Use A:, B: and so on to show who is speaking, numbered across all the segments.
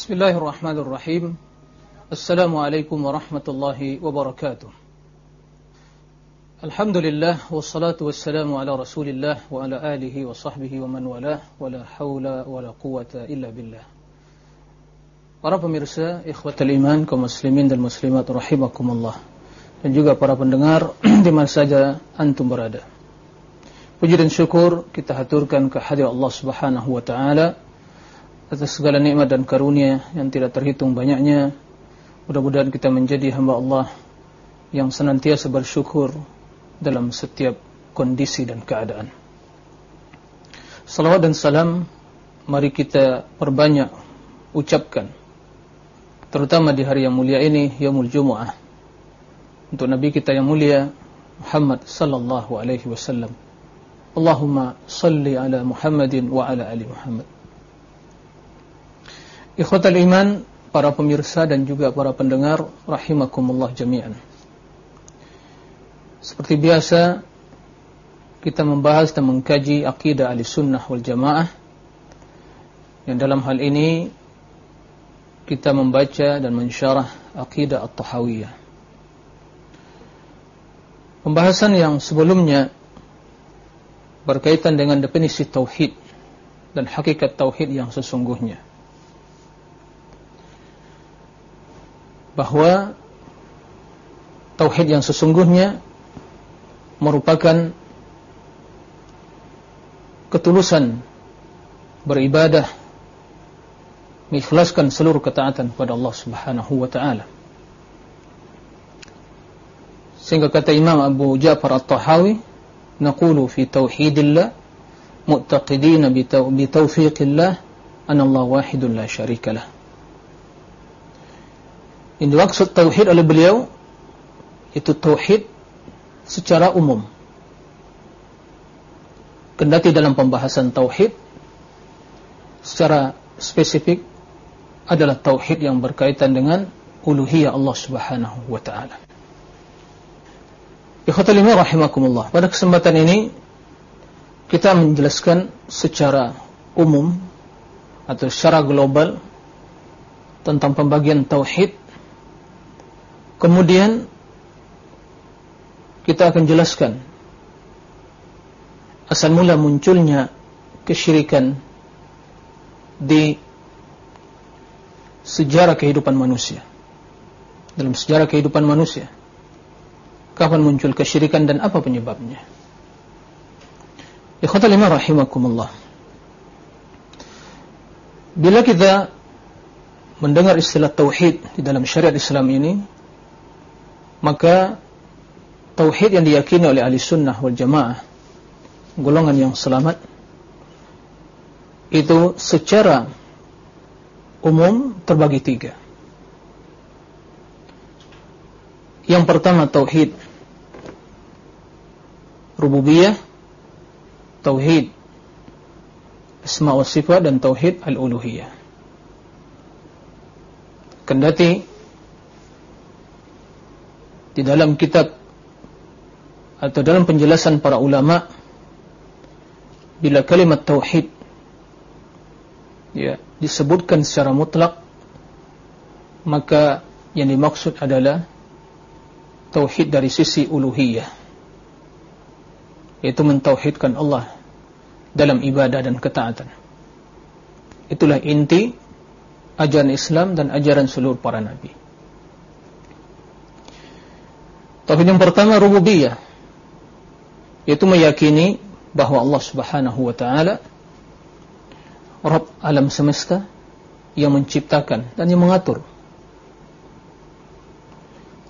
A: بسم الله الرحمن الرحيم السلام عليكم ورحمة الله وبركاته الحمد لله والصلاة والسلام على رسول الله وعلى آله وصحبه ومن والاه ولا حول ولا قوة إلا بالله Para pemirsa, ikhwatal iman, kaum muslimin dan muslimat rahimakumullah dan juga para pendengar di mana saja antum berada. Puji dan syukur kita haturkan kehadirat Allah Subhanahu wa taala atas segala nikmat dan karunia yang tidak terhitung banyaknya. Mudah-mudahan kita menjadi hamba Allah yang senantiasa bersyukur dalam setiap kondisi dan keadaan. Salawat dan salam mari kita perbanyak ucapkan terutama di hari yang mulia ini Yaumul Jumu'ah untuk nabi kita yang mulia Muhammad sallallahu alaihi wasallam. Allahumma salli ala Muhammadin wa ala ali Muhammad. Ikhwatal iman, para pemirsa dan juga para pendengar rahimakumullah jami'an. Seperti biasa kita membahas dan mengkaji akidah Ahlussunnah wal Jamaah. Yang dalam hal ini kita membaca dan mensyarah akidah At-Tahawiyah. Pembahasan yang sebelumnya berkaitan dengan definisi tauhid dan hakikat tauhid yang sesungguhnya. Bahwa tauhid yang sesungguhnya merupakan ketulusan beribadah mengikhlaskan seluruh ketaatan kepada Allah Subhanahu wa taala. Sehingga kata Imam Abu Ja'far At-Tahawi, naqulu fi tauhidillah mu'taqidina bi tawfiqillah anna Allah wahidun la syarika lah. Yang dimaksud tauhid oleh beliau itu tauhid secara umum. Kendati dalam pembahasan tauhid secara spesifik adalah tauhid yang berkaitan dengan uluhiyah Allah Subhanahu wa taala. Ikhwatul rahimakumullah. Pada kesempatan ini kita menjelaskan secara umum atau secara global tentang pembagian tauhid Kemudian kita akan jelaskan asal mula munculnya kesyirikan di sejarah kehidupan manusia. Dalam sejarah kehidupan manusia. Kapan muncul kesyirikan dan apa penyebabnya? Ikhwatal iman rahimakumullah. Bila kita mendengar istilah tauhid di dalam syariat Islam ini, maka tauhid yang diyakini oleh ahli sunnah wal jamaah golongan yang selamat itu secara umum terbagi tiga. Yang pertama tauhid rububiyah tauhid asma wa sifat dan tauhid al-uluhiyah. Kendati di dalam kitab atau dalam penjelasan para ulama bila kalimat tauhid ya disebutkan secara mutlak maka yang dimaksud adalah tauhid dari sisi uluhiyah yaitu mentauhidkan Allah dalam ibadah dan ketaatan. Itulah inti ajaran Islam dan ajaran seluruh para nabi Tauhid yang pertama rububiyah yaitu meyakini bahwa Allah Subhanahu wa taala Rabb alam semesta yang menciptakan dan yang mengatur.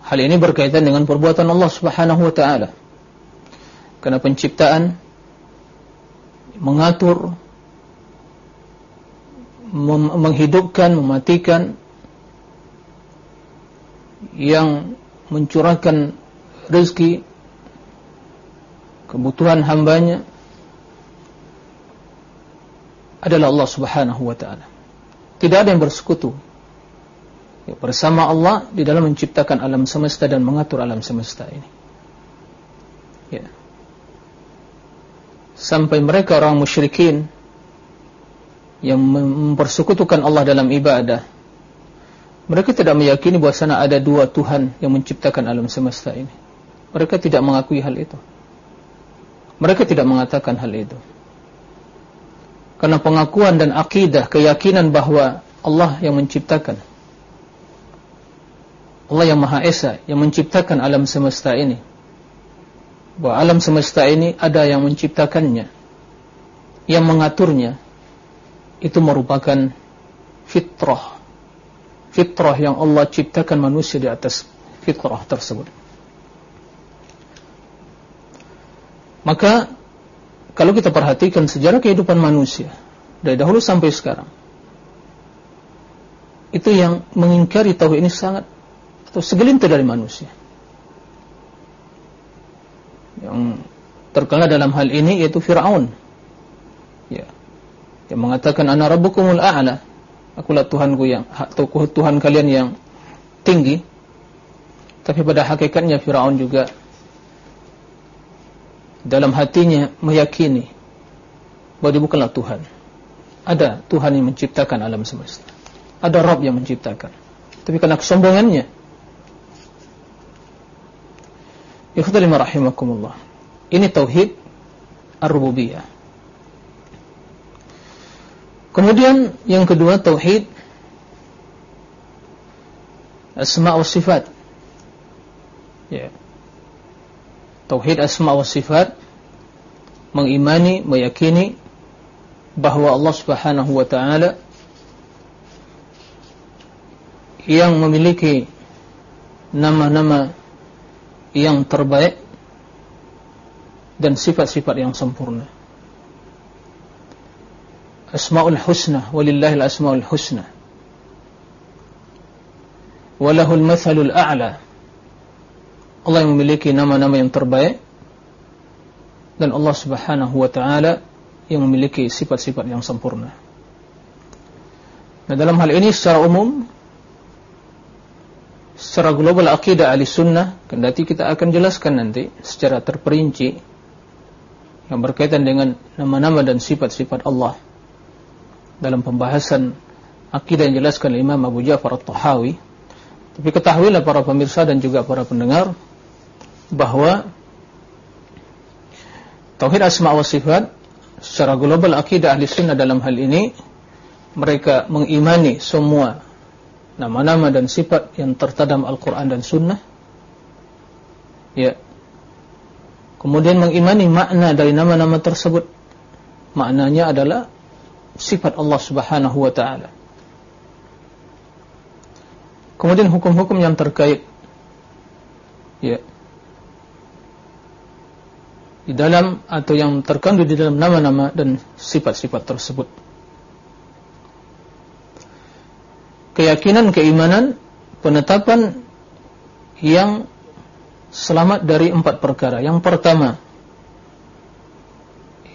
A: Hal ini berkaitan dengan perbuatan Allah Subhanahu wa taala. Karena penciptaan mengatur menghidupkan, mematikan yang mencurahkan rezeki kebutuhan hambanya adalah Allah subhanahu wa ta'ala tidak ada yang bersekutu ya, bersama Allah di dalam menciptakan alam semesta dan mengatur alam semesta ini ya. sampai mereka orang musyrikin yang mempersekutukan Allah dalam ibadah Mereka tidak meyakini bahwasanya ada dua Tuhan yang menciptakan alam semesta ini. Mereka tidak mengakui hal itu. Mereka tidak mengatakan hal itu. Karena pengakuan dan akidah, keyakinan bahwa Allah yang menciptakan. Allah yang Maha Esa yang menciptakan alam semesta ini. Bahwa alam semesta ini ada yang menciptakannya. Yang mengaturnya. Itu merupakan fitrah fitrah yang Allah ciptakan manusia di atas fitrah tersebut. Maka kalau kita perhatikan sejarah kehidupan manusia dari dahulu sampai sekarang itu yang mengingkari tauhid ini sangat atau segelintir dari manusia. Yang terkenal dalam hal ini yaitu Firaun. Ya. Yang mengatakan ana rabbukumul a'la akulah Tuhanku yang atau Tuhan kalian yang tinggi tapi pada hakikatnya Firaun juga dalam hatinya meyakini bahwa dia bukanlah Tuhan ada Tuhan yang menciptakan alam semesta ada Rabb yang menciptakan tapi karena kesombongannya Ikhtalima rahimakumullah ini tauhid ar-rububiyah Kemudian yang kedua tauhid asma sifat. Ya. Tauhid asma wa sifat mengimani, meyakini bahwa Allah Subhanahu wa taala yang memiliki nama-nama yang terbaik dan sifat-sifat yang sempurna. Asmaul Husna walillahil asmaul husna walahul mathalul a'la Allah yang memiliki nama-nama yang terbaik dan Allah Subhanahu wa taala yang memiliki sifat-sifat yang sempurna. Nah, dalam hal ini secara umum secara global akidah ahli sunnah kendati kita akan jelaskan nanti secara terperinci yang berkaitan dengan nama-nama dan sifat-sifat Allah dalam pembahasan akidah yang jelaskan Imam Abu Ja'far At-Tahawi. Tapi ketahuilah para pemirsa dan juga para pendengar bahwa tauhid asma wa sifat secara global akidah ahli sunnah dalam hal ini mereka mengimani semua nama-nama dan sifat yang tertadam Al-Quran dan Sunnah. Ya. Kemudian mengimani makna dari nama-nama tersebut. Maknanya adalah sifat Allah Subhanahu wa taala. Kemudian hukum-hukum yang terkait. Ya di dalam atau yang terkandung di dalam nama-nama dan sifat-sifat tersebut. Keyakinan, keimanan, penetapan yang selamat dari empat perkara. Yang pertama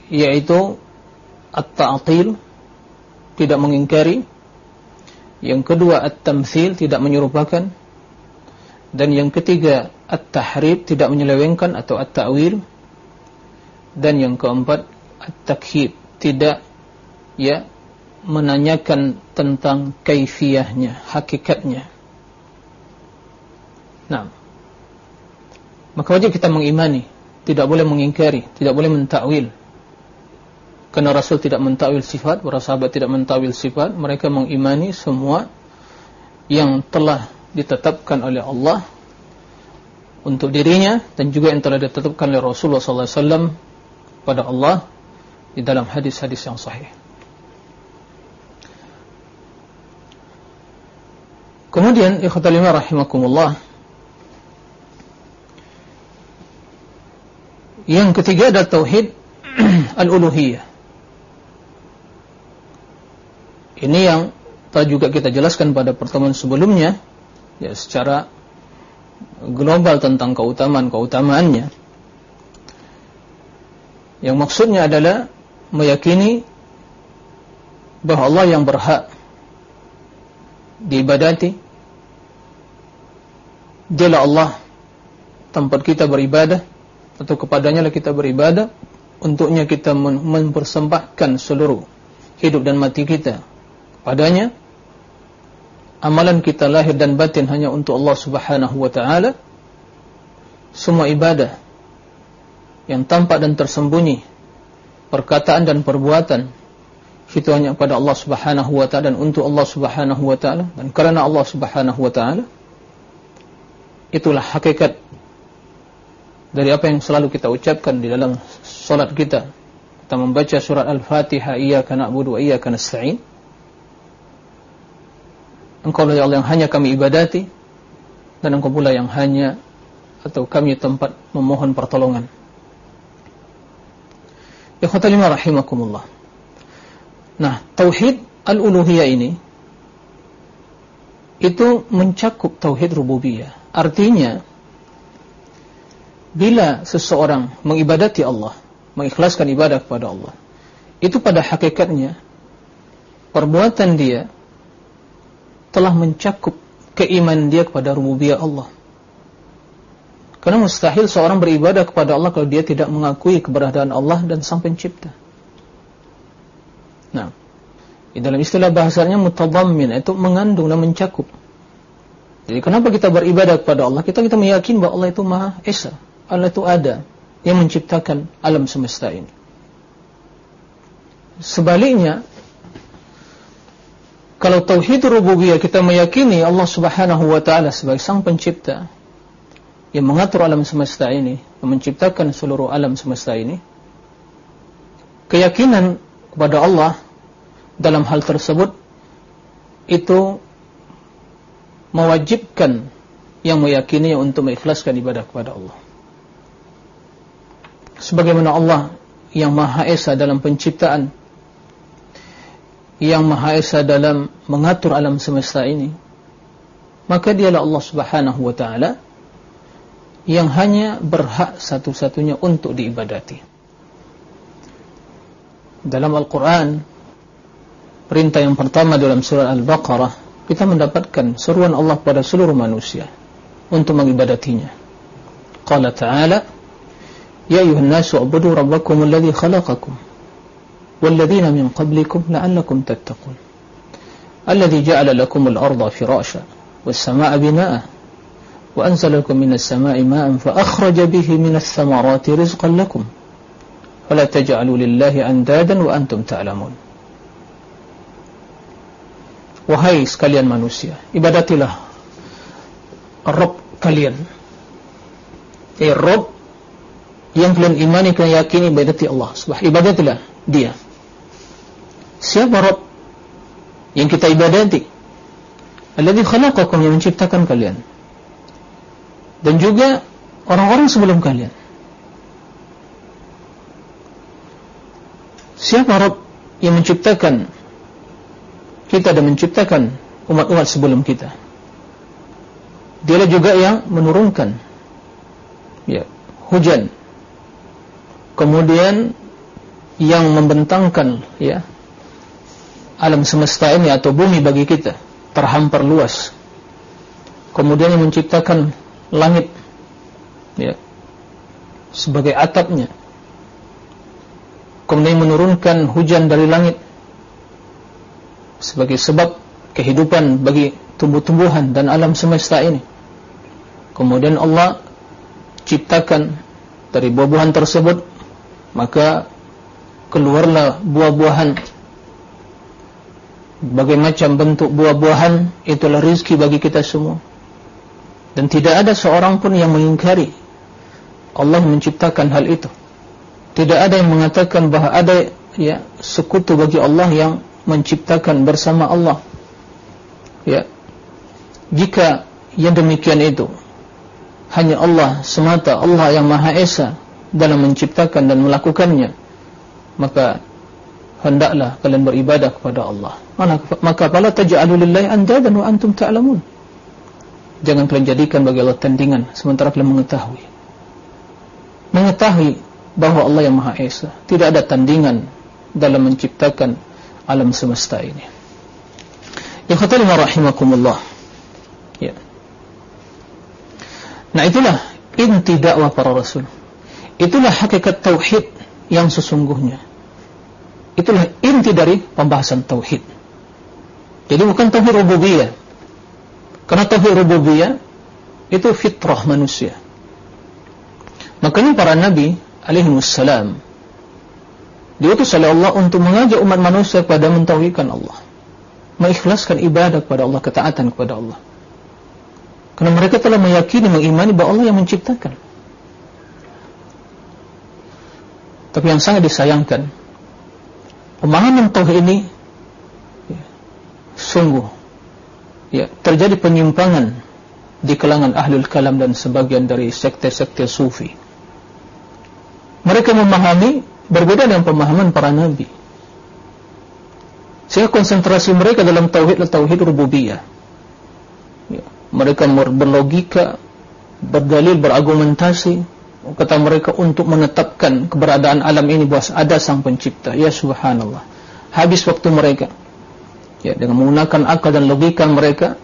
A: yaitu at-ta'til tidak mengingkari. Yang kedua at-tamthil tidak menyerupakan. Dan yang ketiga at-tahrib tidak menyelewengkan atau at-ta'wil. Dan yang keempat at-takhib tidak ya menanyakan tentang kaifiyahnya, hakikatnya. Nah, maka wajib kita mengimani, tidak boleh mengingkari, tidak boleh mentakwil. Karena Rasul tidak mentawil sifat, para sahabat tidak mentawil sifat, mereka mengimani semua yang telah ditetapkan oleh Allah untuk dirinya dan juga yang telah ditetapkan oleh Rasulullah SAW pada Allah di dalam hadis-hadis yang sahih. Kemudian ikhwatal rahimakumullah Yang ketiga adalah tauhid al-uluhiyah. Ini yang telah juga kita jelaskan pada pertemuan sebelumnya ya secara global tentang keutamaan-keutamaannya. Yang maksudnya adalah meyakini bahwa Allah yang berhak diibadati. Dialah Allah tempat kita beribadah atau kepadanya lah kita beribadah untuknya kita mempersembahkan seluruh hidup dan mati kita padanya amalan kita lahir dan batin hanya untuk Allah Subhanahu wa taala, semua ibadah yang tampak dan tersembunyi, perkataan dan perbuatan itu hanya pada Allah Subhanahu wa taala dan untuk Allah Subhanahu wa taala dan karena Allah Subhanahu wa taala itulah hakikat dari apa yang selalu kita ucapkan di dalam salat kita. Kita membaca surat Al-Fatihah iyyaka na'budu wa iyyaka nasta'in. Engkau ya Allah yang hanya kami ibadati dan Engkau pula yang hanya atau kami tempat memohon pertolongan Ikhwatalima rahimakumullah Nah, tauhid al-uluhiyah ini itu mencakup tauhid rububiyah. Artinya bila seseorang mengibadati Allah, mengikhlaskan ibadah kepada Allah, itu pada hakikatnya perbuatan dia telah mencakup keimanan dia kepada rububiyah Allah. Karena mustahil seorang beribadah kepada Allah kalau dia tidak mengakui keberadaan Allah dan Sang Pencipta. Nah, di dalam istilah bahasanya mutadammin itu mengandung dan mencakup. Jadi kenapa kita beribadah kepada Allah? Kita kita meyakini bahwa Allah itu Maha Esa. Allah itu ada yang menciptakan alam semesta ini. Sebaliknya, kalau tauhid rububiyah kita meyakini Allah Subhanahu wa taala sebagai sang pencipta yang mengatur alam semesta ini, yang menciptakan seluruh alam semesta ini, keyakinan kepada Allah dalam hal tersebut itu mewajibkan yang meyakini untuk mengikhlaskan ibadah kepada Allah. Sebagaimana Allah yang Maha Esa dalam penciptaan, yang Maha Esa dalam mengatur alam semesta ini, maka dialah Allah Subhanahu wa taala yang hanya berhak satu-satunya untuk diibadati. Dalam Al-Quran, perintah yang pertama dalam surah Al-Baqarah, kita mendapatkan seruan Allah kepada seluruh manusia untuk mengibadatinya. Qala Ta'ala, Ya ayuhal nasu abudu rabbakum alladhi khalaqakum, walladhina min qablikum la'annakum tattaqun, alladhi ja'ala lakum al-arda firasha, was-sama'a bina'ah, وأنزل لكم من السماء ماء فأخرج به من الثمرات رزقا لكم فلا تجعلوا لله أندادا وأنتم تعلمون Wahai sekalian manusia, ibadatilah Rob kalian. Eh, Rob yang kalian imani, kalian yakini ibadati Allah. Subah, ibadatilah dia. Siapa Rob yang kita ibadati? Alladhi khalaqakum yang menciptakan kalian. Dan juga orang-orang sebelum kalian. Siapa Rob yang menciptakan kita dan menciptakan umat-umat sebelum kita. Dialah juga yang menurunkan ya, hujan. Kemudian yang membentangkan ya alam semesta ini atau bumi bagi kita terhampar luas. Kemudian yang menciptakan langit. Ya. Sebagai atapnya. Kemudian menurunkan hujan dari langit. Sebagai sebab kehidupan bagi tumbuh-tumbuhan dan alam semesta ini. Kemudian Allah ciptakan dari buah-buahan tersebut maka keluarlah buah-buahan. Berbagai macam bentuk buah-buahan itulah rizki bagi kita semua dan tidak ada seorang pun yang mengingkari Allah menciptakan hal itu tidak ada yang mengatakan bahawa ada ya sekutu bagi Allah yang menciptakan bersama Allah. Ya. Jika yang demikian itu hanya Allah semata, Allah yang Maha Esa dalam menciptakan dan melakukannya, maka hendaklah kalian beribadah kepada Allah. Maka fala taj'alu lillahi andadan wa antum ta'lamun. Jangan kalian jadikan bagi Allah tandingan sementara kalian mengetahui. Mengetahui bahwa Allah yang Maha Esa tidak ada tandingan dalam menciptakan alam semesta ini. Ya khatalima rahimakumullah. Ya. Nah itulah inti dakwah para rasul. Itulah hakikat tauhid yang sesungguhnya. Itulah inti dari pembahasan tauhid. Jadi bukan tauhid rububiyah. Karena tauhid rububiyah itu fitrah manusia. Makanya para nabi alaihi wassalam diutus oleh Allah untuk mengajak umat manusia kepada mentauhidkan Allah. Mengikhlaskan ibadah kepada Allah, ketaatan kepada Allah. Karena mereka telah meyakini, mengimani bahwa Allah yang menciptakan. Tapi yang sangat disayangkan, pemahaman tauhid ini ya, sungguh ya, terjadi penyimpangan di kalangan ahlul kalam dan sebagian dari sekte-sekte sufi. Mereka memahami berbeda dengan pemahaman para nabi. Sehingga konsentrasi mereka dalam tauhid adalah tauhid rububiyah. Ya, mereka berlogika, berdalil, berargumentasi kata mereka untuk menetapkan keberadaan alam ini bahwa ada sang pencipta ya subhanallah habis waktu mereka ya dengan menggunakan akal dan logika mereka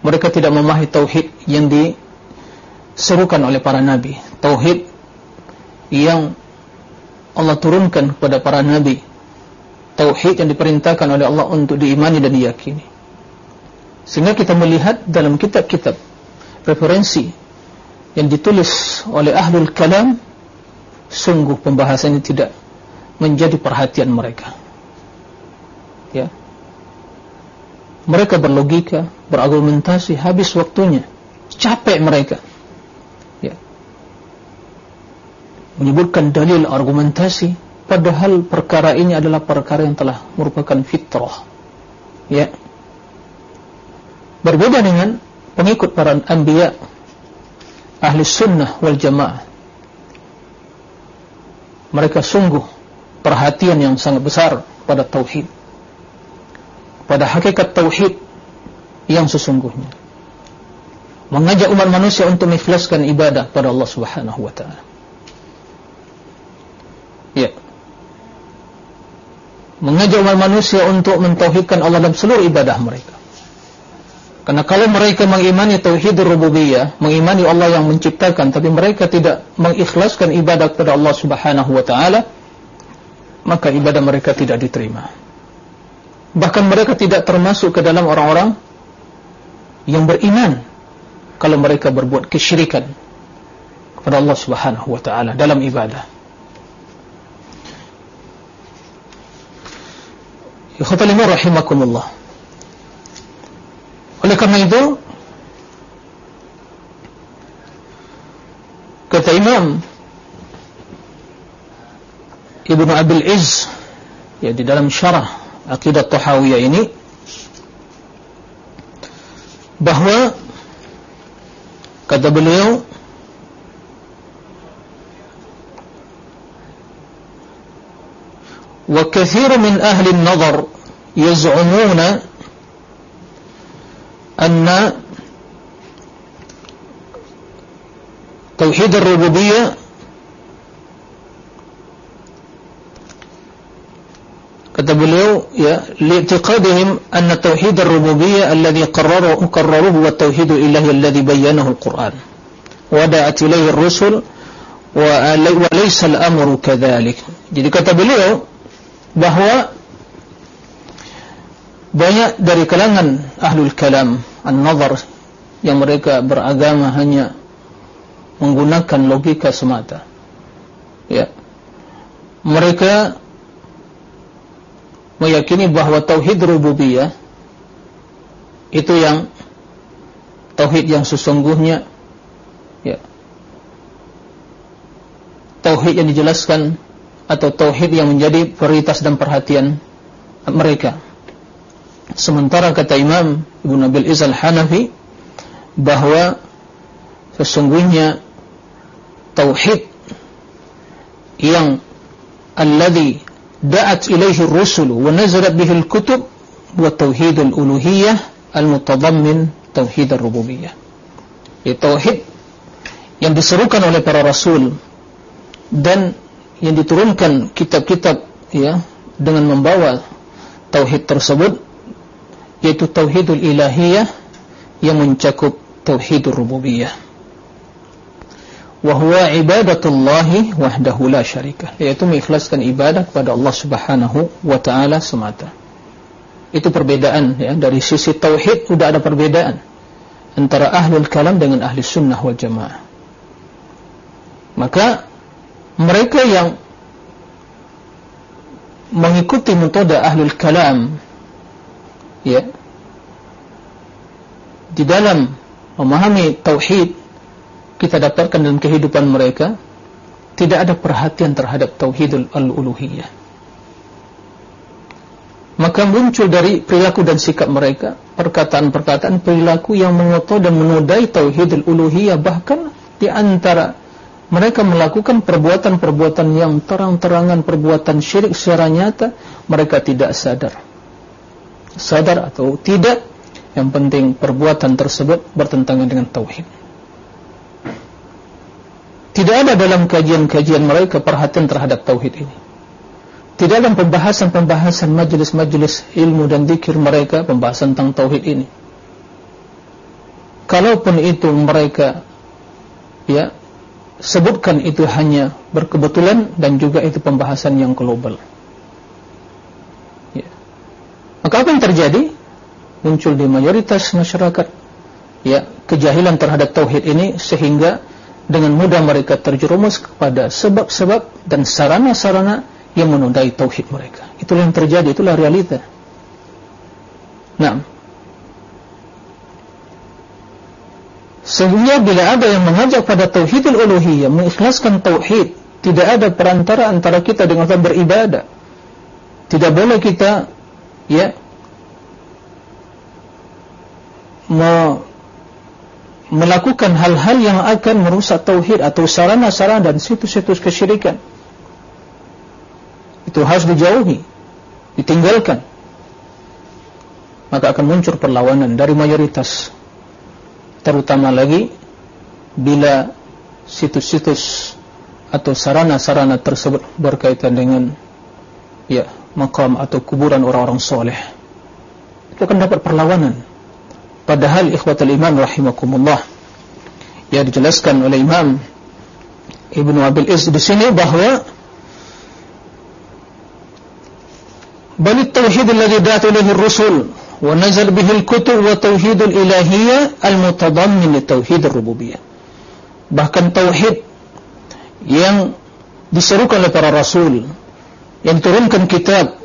A: mereka tidak memahami tauhid yang diserukan oleh para nabi. Tauhid yang Allah turunkan kepada para nabi. Tauhid yang diperintahkan oleh Allah untuk diimani dan diyakini. Sehingga kita melihat dalam kitab-kitab referensi yang ditulis oleh ahlul kalam sungguh pembahasannya tidak menjadi perhatian mereka ya. Mereka berlogika berargumentasi habis waktunya. Capek mereka. Ya. Menyebutkan dalil argumentasi padahal perkara ini adalah perkara yang telah merupakan fitrah. Ya. Berbeda dengan pengikut para anbiya ahli sunnah wal jamaah. Mereka sungguh perhatian yang sangat besar pada tauhid pada hakikat tauhid yang sesungguhnya. Mengajak umat manusia untuk mengikhlaskan ibadah pada Allah Subhanahu wa taala. Ya. Mengajak umat manusia untuk mentauhidkan Allah dalam seluruh ibadah mereka. Karena kalau mereka mengimani tauhid rububiyah, mengimani Allah yang menciptakan, tapi mereka tidak mengikhlaskan ibadah kepada Allah Subhanahu wa taala, maka ibadah mereka tidak diterima. Bahkan mereka tidak termasuk ke dalam orang-orang yang beriman kalau mereka berbuat kesyirikan kepada Allah Subhanahu wa taala dalam ibadah. Ikhwatul rahimakumullah. Oleh karena itu kata Imam Ibnu Abil Iz ya di dalam syarah akidah Tahawiyah ini bahwa kata beliau وكثير من أهل النظر يزعمون أن توحيد الربوبية kata beliau ya li'tiqadihim anna tauhid ar-rububiyyah alladhi qarraru qarraruhu wa tauhid ilahi alladhi bayyanahu al-Qur'an wa da'at ilayhi ar-rusul wa laysa al-amru kadhalik jadi kata beliau bahwa banyak dari kalangan ahlul kalam an-nazar yang mereka beragama hanya menggunakan logika semata. Ya. Mereka meyakini bahwa tauhid rububiyah itu yang tauhid yang sesungguhnya ya. Tauhid yang dijelaskan atau tauhid yang menjadi prioritas dan perhatian mereka. Sementara kata Imam Ibn Nabil Izal Hanafi bahwa sesungguhnya tauhid yang alladhi da'at ilaihi ar-rusul wa nazalat bihi al-kutub wa tauhid al-uluhiyah al-mutadammin tauhid ar-rububiyyah. Ya, tauhid yang diserukan oleh para rasul dan yang diturunkan kitab-kitab ya dengan membawa tauhid tersebut yaitu tauhidul ilahiyah yang mencakup tauhidur rububiyah wa huwa ibadatullahi wahdahu la syarika. Yaitu mengikhlaskan ibadah kepada Allah Subhanahu wa taala semata. Itu perbedaan ya. Dari sisi tauhid sudah ada perbedaan antara ahlul kalam dengan ahli sunnah wal jamaah. Maka mereka yang mengikuti metode ahlul kalam ya di dalam memahami tauhid kita dapatkan dalam kehidupan mereka tidak ada perhatian terhadap tauhidul al-uluhiyah. Maka muncul dari perilaku dan sikap mereka perkataan-perkataan perilaku yang mengotor dan menodai tauhidul uluhiyah. Bahkan di antara mereka melakukan perbuatan-perbuatan yang terang-terangan perbuatan syirik secara nyata mereka tidak sadar. Sadar atau tidak yang penting perbuatan tersebut bertentangan dengan tauhid tidak ada dalam kajian-kajian mereka perhatian terhadap tauhid ini tidak ada pembahasan-pembahasan majelis-majelis ilmu dan zikir mereka pembahasan tentang tauhid ini kalaupun itu mereka ya sebutkan itu hanya berkebetulan dan juga itu pembahasan yang global. Ya. Maka apa yang terjadi? Muncul di mayoritas masyarakat ya kejahilan terhadap tauhid ini sehingga dengan mudah mereka terjerumus kepada sebab-sebab dan sarana-sarana yang menodai tauhid mereka. Itulah yang terjadi, itulah realita. Nah, Sehingga bila ada yang mengajak pada tauhidul uluhiyah, mengikhlaskan tauhid, tidak ada perantara antara kita dengan Allah beribadah. Tidak boleh kita ya me melakukan hal-hal yang akan merusak tauhid atau sarana-sarana dan situs-situs kesyirikan. Itu harus dijauhi, ditinggalkan. Maka akan muncul perlawanan dari mayoritas terutama lagi bila situs-situs atau sarana-sarana tersebut berkaitan dengan ya makam atau kuburan orang-orang soleh itu akan dapat perlawanan padahal ikhwatul iman rahimakumullah ya dijelaskan oleh Imam Ibnu Abil Iz di sini bahwa bal tauhid alladhi da'at ilayhi ar-rusul ونزل به الكتب وتوحيد الإلهية المتضمن لتوحيد الربوبية bahkan tauhid yang diserukan oleh para rasul yang diturunkan kitab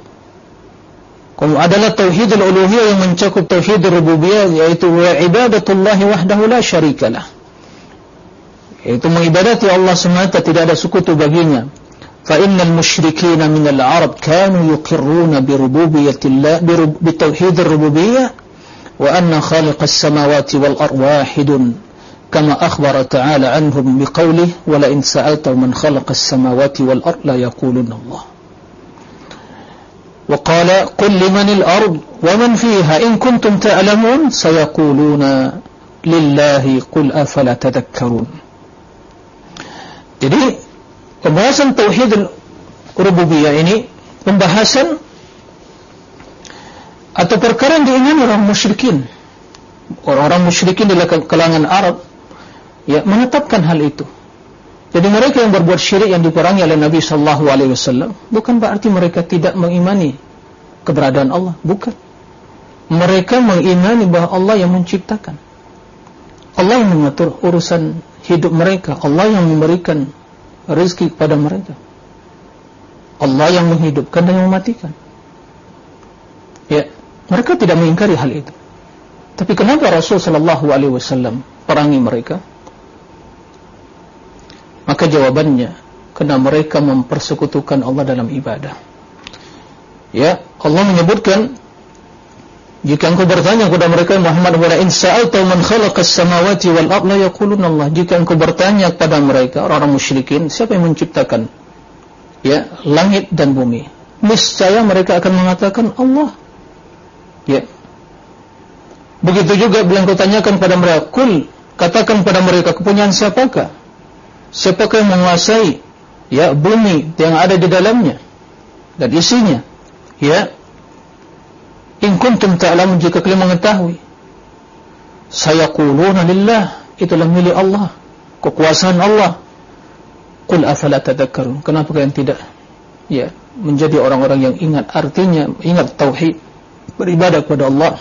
A: adalah tauhid al-uluhiyah yang mencakup tauhid al-rububiyah yaitu wa ibadatullah wahdahu la syarikalah yaitu mengibadati Allah semata tidak ada sekutu baginya فإن المشركين من العرب كانوا يقرون بربوبية الله بتوحيد الربوبية وأن خالق السماوات والأرض واحد كما أخبر تعالى عنهم بقوله ولئن سألت من خلق السماوات والأرض لا يقولون الله وقال قل لمن الأرض ومن فيها إن كنتم تعلمون سيقولون لله قل أفلا تذكرون Jadi Pembahasan tauhid rububiyah ini pembahasan atau perkara yang diingini orang musyrikin. Orang-orang musyrikin di kalangan Arab ya menetapkan hal itu. Jadi mereka yang berbuat syirik yang diperangi oleh Nabi sallallahu alaihi wasallam bukan berarti mereka tidak mengimani keberadaan Allah, bukan. Mereka mengimani bahwa Allah yang menciptakan. Allah yang mengatur urusan hidup mereka, Allah yang memberikan rezeki kepada mereka. Allah yang menghidupkan dan yang mematikan. Ya, mereka tidak mengingkari hal itu. Tapi kenapa Rasul sallallahu alaihi wasallam perangi mereka? Maka jawabannya karena mereka mempersekutukan Allah dalam ibadah. Ya, Allah menyebutkan jika engkau bertanya kepada mereka Muhammad wala in sa'alta man khalaqas samawati wal la yaquluna Allah. Jika engkau bertanya kepada mereka orang-orang musyrikin, siapa yang menciptakan ya langit dan bumi? Niscaya mereka akan mengatakan Allah. Ya. Begitu juga bila engkau tanyakan kepada mereka, kul katakan kepada mereka kepunyaan siapakah? Siapakah yang menguasai ya bumi yang ada di dalamnya dan isinya? Ya, In kuntum ta'lamun jika kalian mengetahui. Saya kuluna lillah. Itulah milik Allah. Kekuasaan Allah. Qul afala tadakkarun. Kenapa kalian tidak ya menjadi orang-orang yang ingat artinya ingat tauhid beribadah kepada Allah.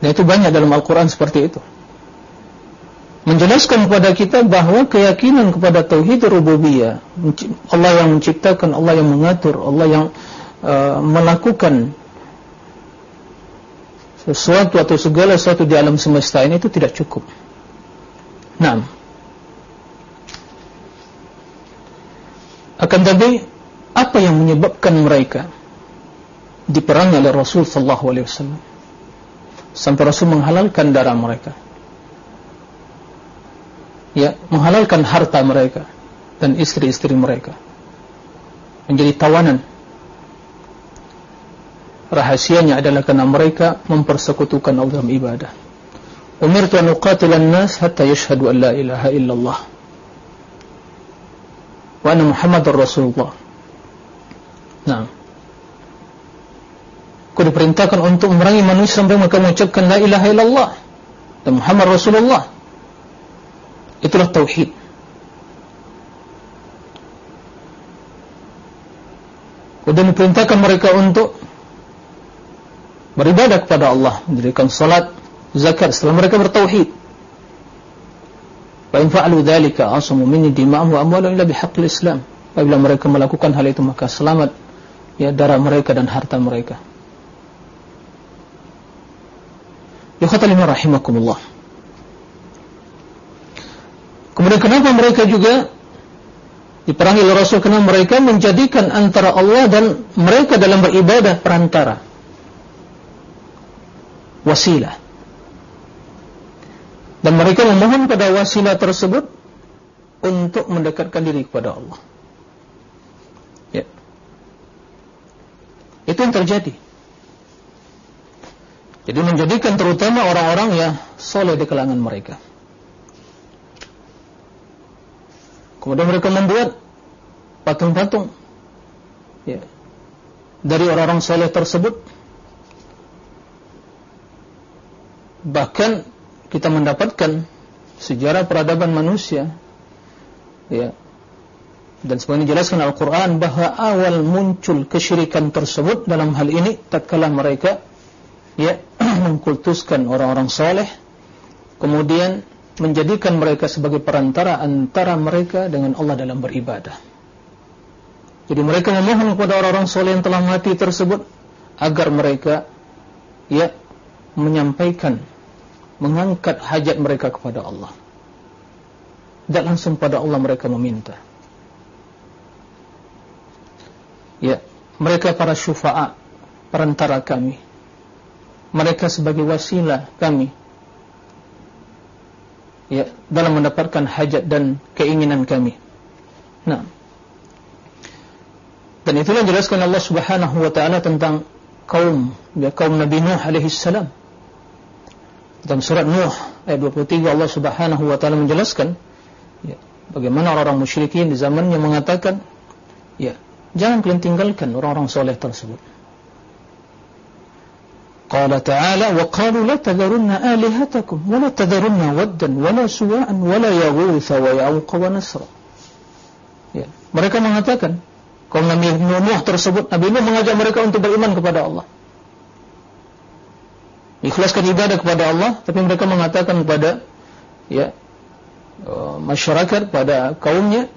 A: Dan itu banyak dalam Al-Quran seperti itu. Menjelaskan kepada kita bahwa keyakinan kepada Tauhid Rububiyah, Allah yang menciptakan, Allah yang mengatur, Allah yang uh, melakukan sesuatu atau segala sesuatu di alam semesta ini itu tidak cukup. Nah, akan tapi apa yang menyebabkan mereka diperangi oleh Rasul sallallahu alaihi wasallam? Sampai Rasul menghalalkan darah mereka ya menghalalkan harta mereka dan istri-istri mereka. Menjadi tawanan. Rahasianya adalah karena mereka mempersekutukan Allah dalam ibadah. Umirtu an uqatilan nas hatta yashhadu an la ilaha illallah. Wa anna muhammadar rasulullah. Nah Kau diperintahkan untuk memerangi manusia sampai mereka mengucapkan la ilaha illallah dan Muhammad Rasulullah. Itulah tauhid. Kemudian diperintahkan mereka untuk beribadah kepada Allah, mendirikan salat, zakat setelah mereka bertauhid. Fa in fa'alu dzalika asamu minni dima'ahum wa amwalahum illa bihaqqil Islam. Apabila mereka melakukan hal itu maka selamat ya darah mereka dan harta mereka. Yukhatalima rahimakumullah. Kemudian kenapa mereka juga diperangi oleh Rasul? Karena mereka menjadikan antara Allah dan mereka dalam beribadah perantara. Wasilah. Dan mereka memohon pada wasilah tersebut untuk mendekatkan diri kepada Allah. Ya. Itu yang terjadi. Jadi menjadikan terutama orang-orang yang soleh di kalangan mereka. Kemudian mereka membuat patung-patung ya, dari orang-orang soleh tersebut. Bahkan kita mendapatkan sejarah peradaban manusia ya, dan sebenarnya dijelaskan Al-Quran bahwa awal muncul kesyirikan tersebut dalam hal ini tatkala mereka ya mengkultuskan orang-orang soleh kemudian menjadikan mereka sebagai perantara antara mereka dengan Allah dalam beribadah. Jadi mereka memohon kepada orang-orang soleh yang telah mati tersebut agar mereka ya menyampaikan mengangkat hajat mereka kepada Allah. Dan langsung pada Allah mereka meminta. Ya mereka para syufa'a perantara kami. Mereka sebagai wasilah kami ya dalam mendapatkan hajat dan keinginan kami. Nah. Dan itulah jelaskan Allah Subhanahu wa taala tentang kaum ya kaum Nabi Nuh alaihi salam. Dalam surat Nuh ayat 23 Allah Subhanahu wa taala menjelaskan ya bagaimana orang-orang musyrikin di zamannya mengatakan ya jangan kalian tinggalkan orang-orang soleh tersebut. قال تعالى وقالوا لا تذرن آلهتكم ولا تذرن ودا ولا سواء ولا يغوث ويعوق ونسرا ya. mereka mengatakan kaum Nabi Nuh tersebut Nabi Nuh mengajak mereka untuk beriman kepada Allah ikhlaskan ibadah kepada Allah tapi mereka mengatakan kepada ya uh, masyarakat pada kaumnya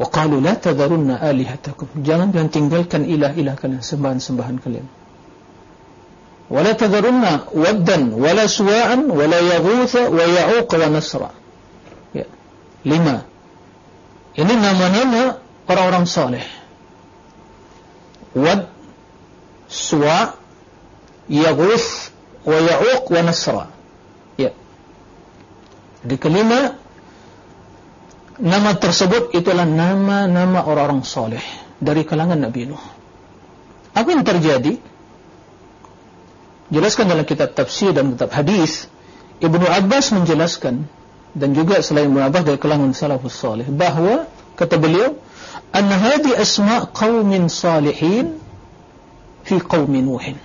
A: وقالوا لا تذرن آلهتكم jangan kalian tinggalkan ilah-ilah kalian sembahan-sembahan kalian ولا تذرن ودا ولا سواء ولا يغوث ويعوق ونسرا ya. lima ini nama-nama orang-orang saleh wad suwa yaghus wa ya'uq wa nasra ya di kelima nama tersebut itulah nama-nama orang-orang saleh dari kalangan Nabi Nuh apa yang terjadi Jelaskan dalam kitab tafsir dan kitab hadis Ibnu Abbas menjelaskan dan juga selain Ibnu Abbas dari kalangan salafus salih bahwa kata beliau an hadi asma qaumin salihin fi qaumi nuhin.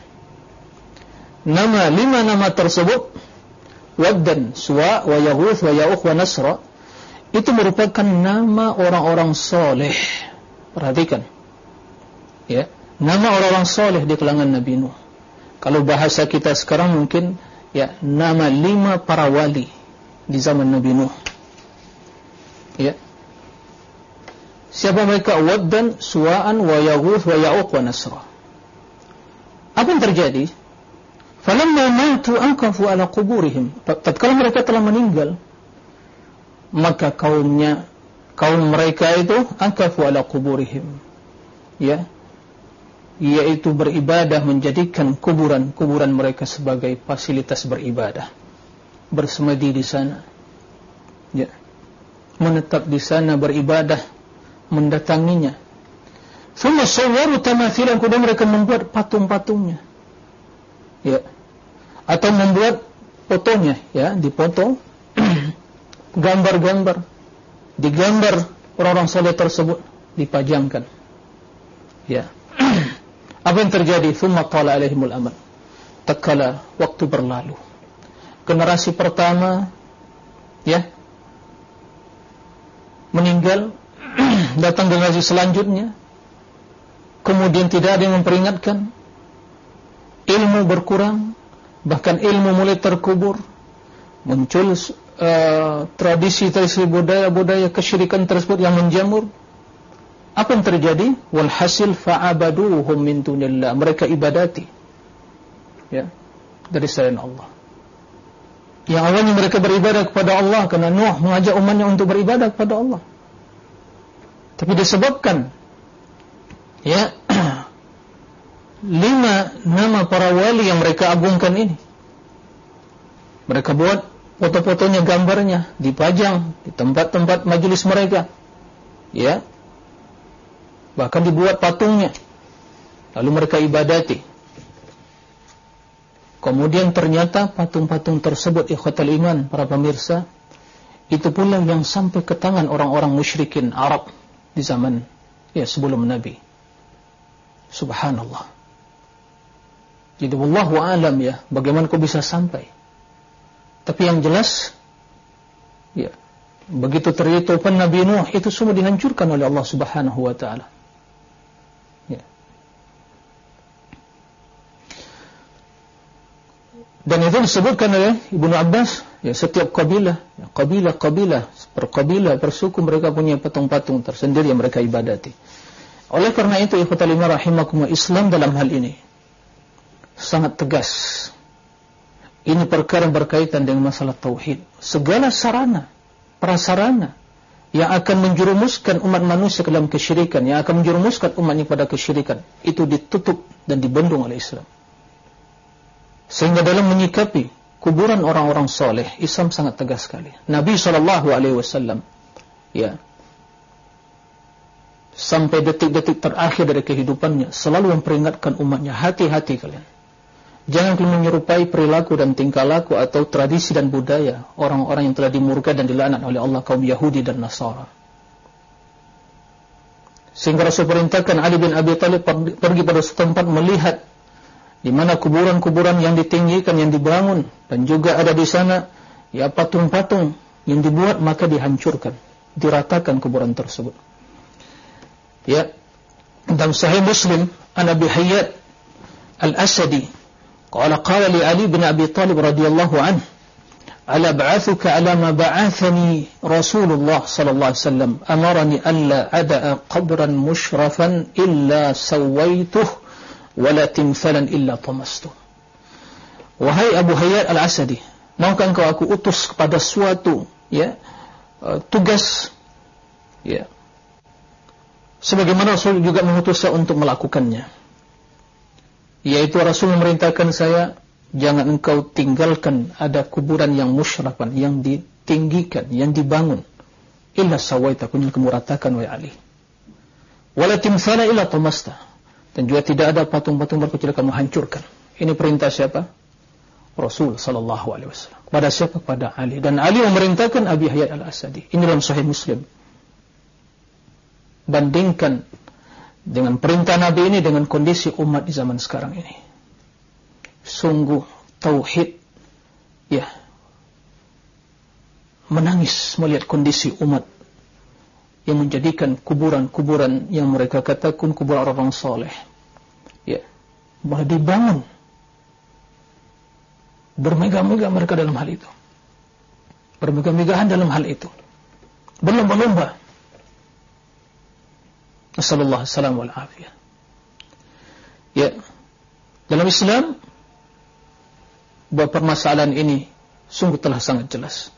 A: Nama lima nama tersebut waddan suwa wa yaghuth wa ya'uq wa nasra itu merupakan nama orang-orang soleh perhatikan. Ya nama orang-orang soleh di kalangan Nabi Nuh. Kalau bahasa kita sekarang mungkin ya nama lima para wali di zaman Nabi Nuh. Ya. Siapa mereka? Waddan, Suwa'an, wa Yaghuth, wa Ya'uq, wa Nasra. Apa yang terjadi? Falamma matu ankafu ala kuburihim. Tatkala mereka telah meninggal, maka kaumnya kaum mereka itu ankafu ala kuburihim. Ya, yaitu beribadah menjadikan kuburan-kuburan mereka sebagai fasilitas beribadah. Bersemedi di sana. Ya. Menetap di sana beribadah mendatanginya. Semua sawwaru tamathilan kemudian mereka membuat patung-patungnya. Ya. Atau membuat fotonya ya dipoto gambar-gambar. Digambar orang-orang soleh tersebut. Dipajangkan. Ya Apa yang terjadi? Thumma tala alaihimul amal. Tatkala waktu berlalu. Generasi pertama ya meninggal datang generasi selanjutnya kemudian tidak ada yang memperingatkan ilmu berkurang bahkan ilmu mulai terkubur muncul uh, tradisi tradisi budaya-budaya kesyirikan tersebut yang menjamur apa yang terjadi? Walhasil fa'abaduhum min dunillah. Mereka ibadati. Ya. Dari selain Allah. Yang awalnya mereka beribadah kepada Allah karena Nuh mengajak umatnya untuk beribadah kepada Allah. Tapi disebabkan ya lima nama para wali yang mereka agungkan ini. Mereka buat foto-fotonya, gambarnya dipajang di tempat-tempat majelis mereka. Ya, bahkan dibuat patungnya. Lalu mereka ibadati. Kemudian ternyata patung-patung tersebut ikhwatal iman para pemirsa itu pula yang sampai ke tangan orang-orang musyrikin Arab di zaman ya sebelum Nabi. Subhanallah. Jadi wallahu alam ya bagaimana kau bisa sampai. Tapi yang jelas ya begitu teritupan Nabi Nuh itu semua dihancurkan oleh Allah Subhanahu wa taala Dan itu disebutkan oleh Ibnu Abbas, ya setiap kabilah, ya, kabilah-kabilah, per kabilah, per suku mereka punya patung-patung tersendiri yang mereka ibadati. Oleh karena itu, ikhwatal rahimakumullah Islam dalam hal ini sangat tegas. Ini perkara yang berkaitan dengan masalah tauhid. Segala sarana, prasarana yang akan menjerumuskan umat manusia ke dalam kesyirikan, yang akan menjerumuskan umatnya pada kesyirikan, itu ditutup dan dibendung oleh Islam. Sehingga dalam menyikapi kuburan orang-orang soleh, Islam sangat tegas sekali. Nabi Wasallam, ya, sampai detik-detik terakhir dari kehidupannya, selalu memperingatkan umatnya, hati-hati kalian. Jangan menyerupai perilaku dan tingkah laku atau tradisi dan budaya orang-orang yang telah dimurka dan dilaknat oleh Allah kaum Yahudi dan Nasara. Sehingga Rasul perintahkan Ali bin Abi Thalib pergi pada setempat melihat di mana kuburan-kuburan yang ditinggikan, yang dibangun, dan juga ada di sana ya patung-patung yang dibuat maka dihancurkan, diratakan kuburan tersebut. Ya, dalam Sahih Muslim, an Abi Hayyat Al-Asadi, qala qala li Ali bin Abi Talib radhiyallahu anhu, ala ba'athuka ala ma ba'athani Rasulullah sallallahu alaihi wasallam, amarani alla ada'a qabran mushrafan illa sawaituhu wala timsalan illa tamastu. Wahai Abu Hayyat Al-Asadi, maukah engkau aku utus kepada suatu ya uh, tugas ya sebagaimana Rasul juga mengutus saya untuk melakukannya. Yaitu Rasul memerintahkan saya jangan engkau tinggalkan ada kuburan yang musyrafan, yang ditinggikan, yang dibangun. Illa sawaita kunyil kemuratakan wa Ali. Wala illa tamasta dan juga tidak ada patung-patung berkecil kamu hancurkan. Ini perintah siapa? Rasul sallallahu alaihi wasallam. Pada siapa? Pada Ali. Dan Ali memerintahkan Abi Hayyat Al-Asadi. Ini dalam Sahih Muslim. Bandingkan dengan perintah Nabi ini dengan kondisi umat di zaman sekarang ini. Sungguh tauhid ya menangis melihat kondisi umat yang menjadikan kuburan-kuburan yang mereka katakan kuburan orang-orang soleh Malah dibangun. Bermegah-megah mereka dalam hal itu. Bermegah-megahan dalam hal itu. Berlomba-lomba. Assalamualaikum warahmatullahi wabarakatuh. Ya, dalam Islam bahwa permasalahan ini sungguh telah sangat jelas.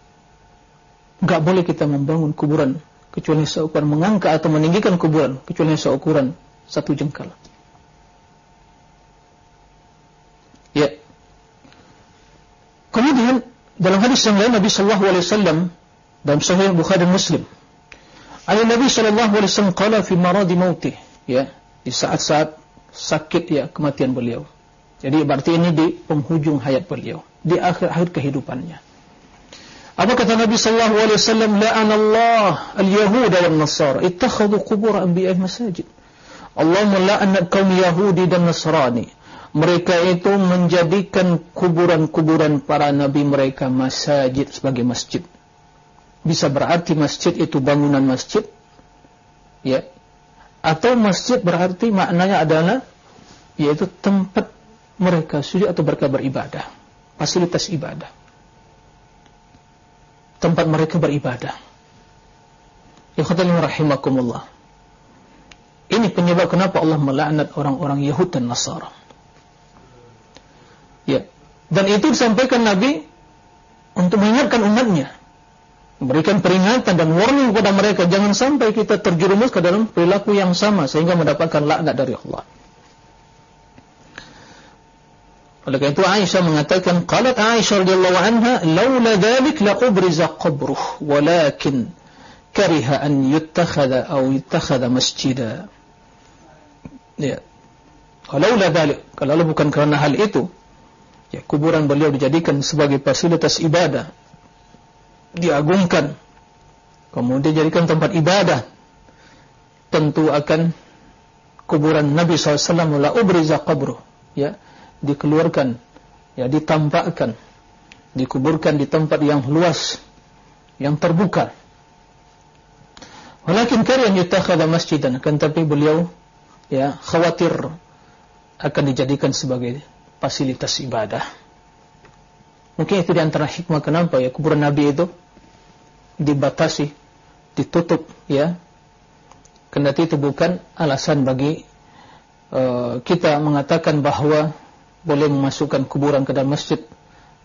A: Gak boleh kita membangun kuburan kecuali seukuran mengangkat atau meninggikan kuburan kecuali seukuran satu jengkal. Ya. Kemudian dalam hadis yang lain Nabi sallallahu alaihi wasallam dalam sahih Bukhari dan Muslim. Ada Nabi sallallahu alaihi wasallam qala fi maradi mautih, ya, di saat-saat sakit ya kematian beliau. Jadi berarti ini di penghujung hayat beliau, di akhir-akhir kehidupannya. Apa kata Nabi sallallahu alaihi wasallam? La'ana Allah al-yahuda wan nasara ittakhadhu qubur anbiya'ih masajid. Allah melaknat kaum Yahudi dan Nasrani. Mereka itu menjadikan kuburan-kuburan para nabi mereka masjid sebagai masjid. Bisa berarti masjid itu bangunan masjid. Ya. Atau masjid berarti maknanya adalah yaitu tempat mereka sujud atau mereka beribadah. Fasilitas ibadah. Tempat mereka beribadah. Ikhwatallahu rahimakumullah. Ini penyebab kenapa Allah melaknat orang-orang Yahud dan Nasara. Ya. Dan itu disampaikan Nabi untuk mengingatkan umatnya. Memberikan peringatan dan warning kepada mereka. Jangan sampai kita terjerumus ke dalam perilaku yang sama. Sehingga mendapatkan laknat dari Allah. Oleh karena itu Aisyah mengatakan, qalat Aisyah radhiyallahu anha, "Laula dzalik laqubriza qabruh, walakin kariha an yuttakhadha aw yuttakhadha masjida." Ya. Laula dzalik, kalau bukan karena hal itu, ya kuburan beliau dijadikan sebagai fasilitas ibadah, diagungkan, kemudian dijadikan tempat ibadah, tentu akan kuburan Nabi SAW la ubriza qabruh, ya dikeluarkan, ya ditampakkan, dikuburkan di tempat yang luas, yang terbuka. Walakin karian yutakhadha masjidan, kan tapi beliau ya khawatir akan dijadikan sebagai fasilitas ibadah. Mungkin itu di antara hikmah kenapa ya kuburan Nabi itu dibatasi, ditutup ya. Kendati itu bukan alasan bagi uh, kita mengatakan bahwa boleh memasukkan kuburan ke dalam masjid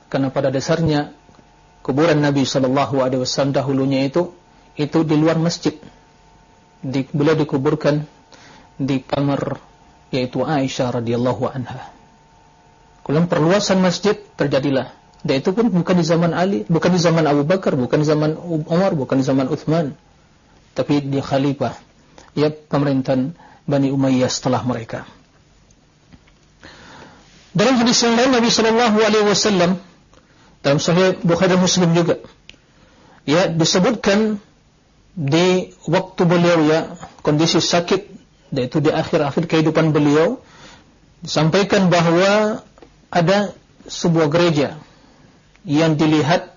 A: karena pada dasarnya kuburan Nabi sallallahu alaihi wasallam dahulunya itu itu di luar masjid di, beliau dikuburkan di kamar yaitu Aisyah radhiyallahu anha. Kemudian perluasan masjid terjadilah. Dan itu pun bukan di zaman Ali, bukan di zaman Abu Bakar, bukan di zaman Umar, bukan di zaman Uthman. Tapi di khalifah, ya pemerintahan Bani Umayyah setelah mereka. Dalam hadis yang lain Nabi Shallallahu Alaihi Wasallam dalam Sahih Bukhari dan Muslim juga, ya disebutkan di waktu beliau ya kondisi sakit, yaitu di akhir-akhir kehidupan beliau, disampaikan bahwa ada sebuah gereja yang dilihat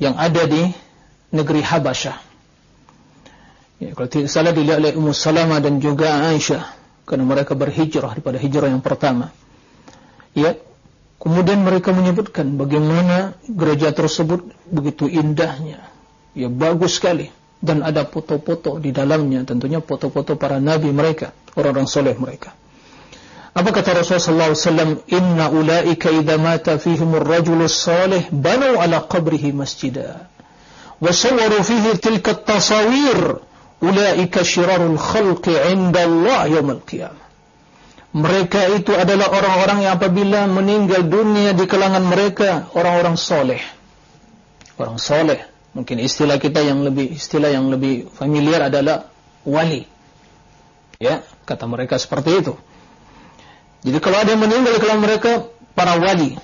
A: yang ada di negeri Habasyah. Ya, kalau tidak salah dilihat oleh Ummu Salamah dan juga Aisyah karena mereka berhijrah daripada hijrah yang pertama. Ya, kemudian mereka menyebutkan bagaimana gereja tersebut begitu indahnya, ya bagus sekali dan ada foto-foto di dalamnya, tentunya foto-foto para nabi mereka, orang-orang soleh mereka. Apa kata Rasulullah SAW? Inna ulaika idha mata fihim rajul salih banu ala qabrihi masjidah. Wasawwaru fihi tilka tasawir. Ulaika syirarul khalqi inda Allah yawm al-qiyamah. Mereka itu adalah orang-orang yang apabila meninggal dunia di kalangan mereka orang-orang soleh. Orang soleh. Mungkin istilah kita yang lebih istilah yang lebih familiar adalah wali. Ya, kata mereka seperti itu. Jadi kalau ada yang meninggal di kalangan mereka para wali.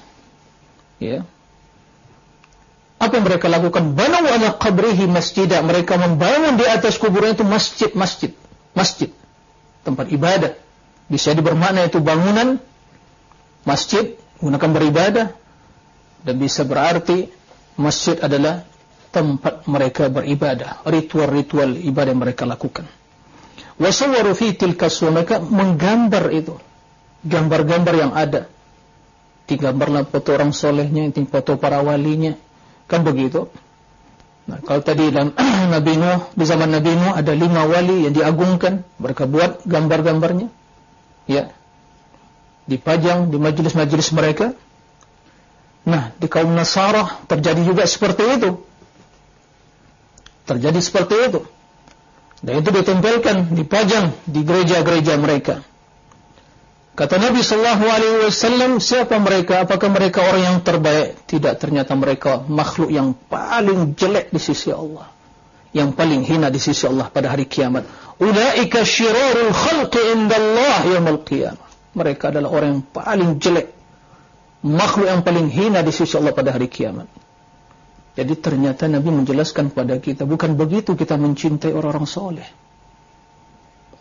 A: Ya. Apa yang mereka lakukan? Banu ala qabrihi masjidah. Mereka membangun di atas kuburan itu masjid-masjid. Masjid. Tempat ibadah bisa bermakna itu bangunan masjid gunakan beribadah dan bisa berarti masjid adalah tempat mereka beribadah ritual-ritual ibadah yang mereka lakukan wasawwaru fi tilka mereka menggambar itu gambar-gambar yang ada. Digambarlah foto orang solehnya, foto para walinya. Kan begitu. Nah, kalau tadi dalam Nabi Nuh, di zaman Nabi Nuh ada lima wali yang diagungkan. Mereka buat gambar-gambarnya. Ya. Dipajang di majelis-majelis mereka. Nah, di kaum Nasara terjadi juga seperti itu. Terjadi seperti itu. Dan itu ditempelkan, dipajang di gereja-gereja mereka. Kata Nabi Shallallahu Alaihi Wasallam, siapa mereka? Apakah mereka orang yang terbaik? Tidak, ternyata mereka makhluk yang paling jelek di sisi Allah, yang paling hina di sisi Allah pada hari kiamat. Ulaika syirarul khalqi indallah yaumil qiyamah. Mereka adalah orang yang paling jelek, makhluk yang paling hina di sisi Allah pada hari kiamat. Jadi ternyata Nabi menjelaskan kepada kita, bukan begitu kita mencintai orang-orang soleh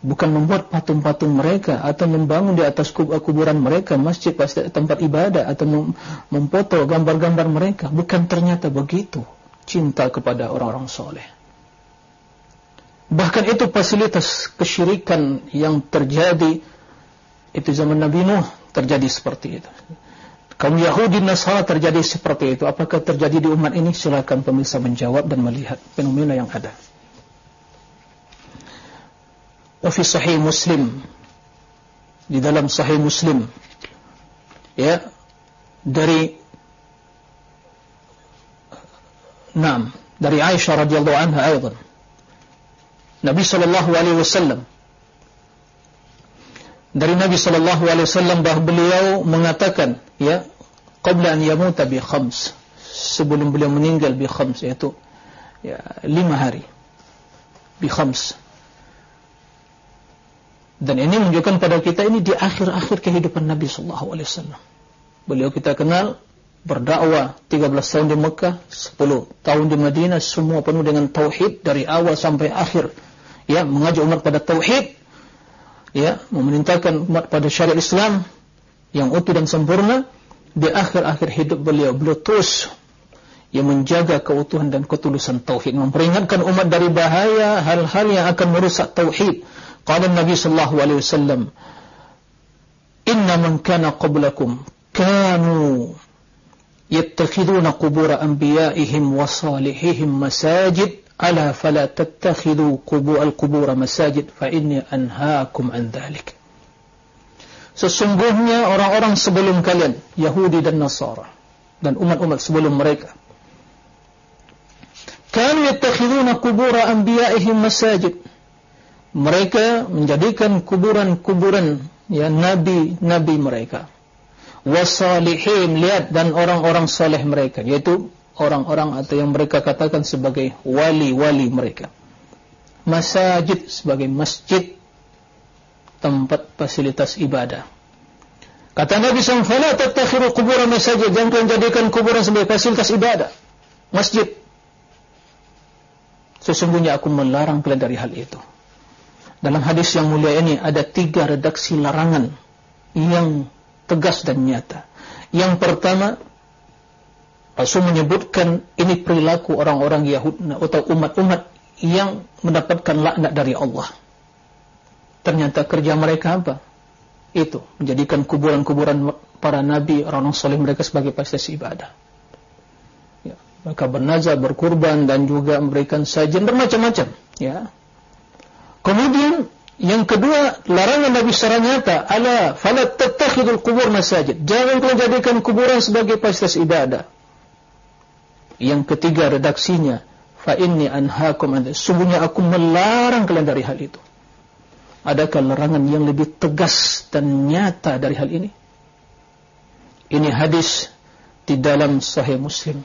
A: bukan membuat patung-patung mereka atau membangun di atas kuburan mereka masjid tempat ibadah atau memfoto gambar-gambar mereka bukan ternyata begitu cinta kepada orang-orang soleh Bahkan itu fasilitas kesyirikan yang terjadi itu zaman Nabi Nuh terjadi seperti itu. Kaum Yahudi Nasara terjadi seperti itu. Apakah terjadi di umat ini? Silakan pemirsa menjawab dan melihat fenomena yang ada. Ufi sahih Muslim di dalam sahih Muslim ya dari Naam dari Aisyah radhiyallahu anha ayatun Nabi sallallahu alaihi wasallam dari Nabi sallallahu alaihi wasallam bahawa beliau mengatakan ya qabla an yamuta bi khams sebelum beliau meninggal bi khams yaitu ya lima hari bi khams Dan ini menunjukkan pada kita ini di akhir-akhir kehidupan Nabi Sallallahu Alaihi Wasallam. Beliau kita kenal berdakwah 13 tahun di Mekah, 10 tahun di Madinah, semua penuh dengan tauhid dari awal sampai akhir ya mengajak umat pada tauhid. Ya memerintahkan umat pada syariat Islam yang utuh dan sempurna. Di akhir-akhir hidup beliau beliau terus yang menjaga keutuhan dan ketulusan tauhid. Memperingatkan umat dari bahaya hal-hal yang akan merusak tauhid. Qala nabi sallallahu alaihi wasallam inna man kana qablakum kanu yattakhiduna qubur anbiya'ihim wa salihihim masajid ألا فلا تتخذوا القبور مساجد فإني أنهاكم عن ذلك Sesungguhnya orang-orang sebelum kalian, Yahudi dan Nasara, dan umat-umat sebelum mereka, kanu yattakhiduna qubura anbiya'ihim masajid mereka menjadikan kuburan-kuburan ya nabi-nabi mereka wasalihin lihat dan orang-orang saleh mereka yaitu orang-orang atau yang mereka katakan sebagai wali-wali mereka. Masjid sebagai masjid tempat fasilitas ibadah. Kata Nabi SAW fala tattakhiru kuburan masjid jangan jadikan kuburan sebagai fasilitas ibadah. Masjid. Sesungguhnya aku melarang kalian dari hal itu. Dalam hadis yang mulia ini ada tiga redaksi larangan yang tegas dan nyata. Yang pertama, Rasul menyebutkan ini perilaku orang-orang Yahudi atau umat-umat yang mendapatkan laknat dari Allah. Ternyata kerja mereka apa? Itu, menjadikan kuburan-kuburan para nabi, orang-orang soleh mereka sebagai fasilitas ibadah. Ya, mereka bernazar, berkurban dan juga memberikan sajian bermacam-macam. Ya, Kemudian yang kedua, larangan Nabi secara nyata, ala falat tattakhidul kubur masajid. Jangan kau jadikan kuburan sebagai fasilitas ibadah. Yang ketiga redaksinya, fa inni anhaakum an sungguhnya aku melarang kalian dari hal itu. Adakah larangan yang lebih tegas dan nyata dari hal ini? Ini hadis di dalam Sahih Muslim.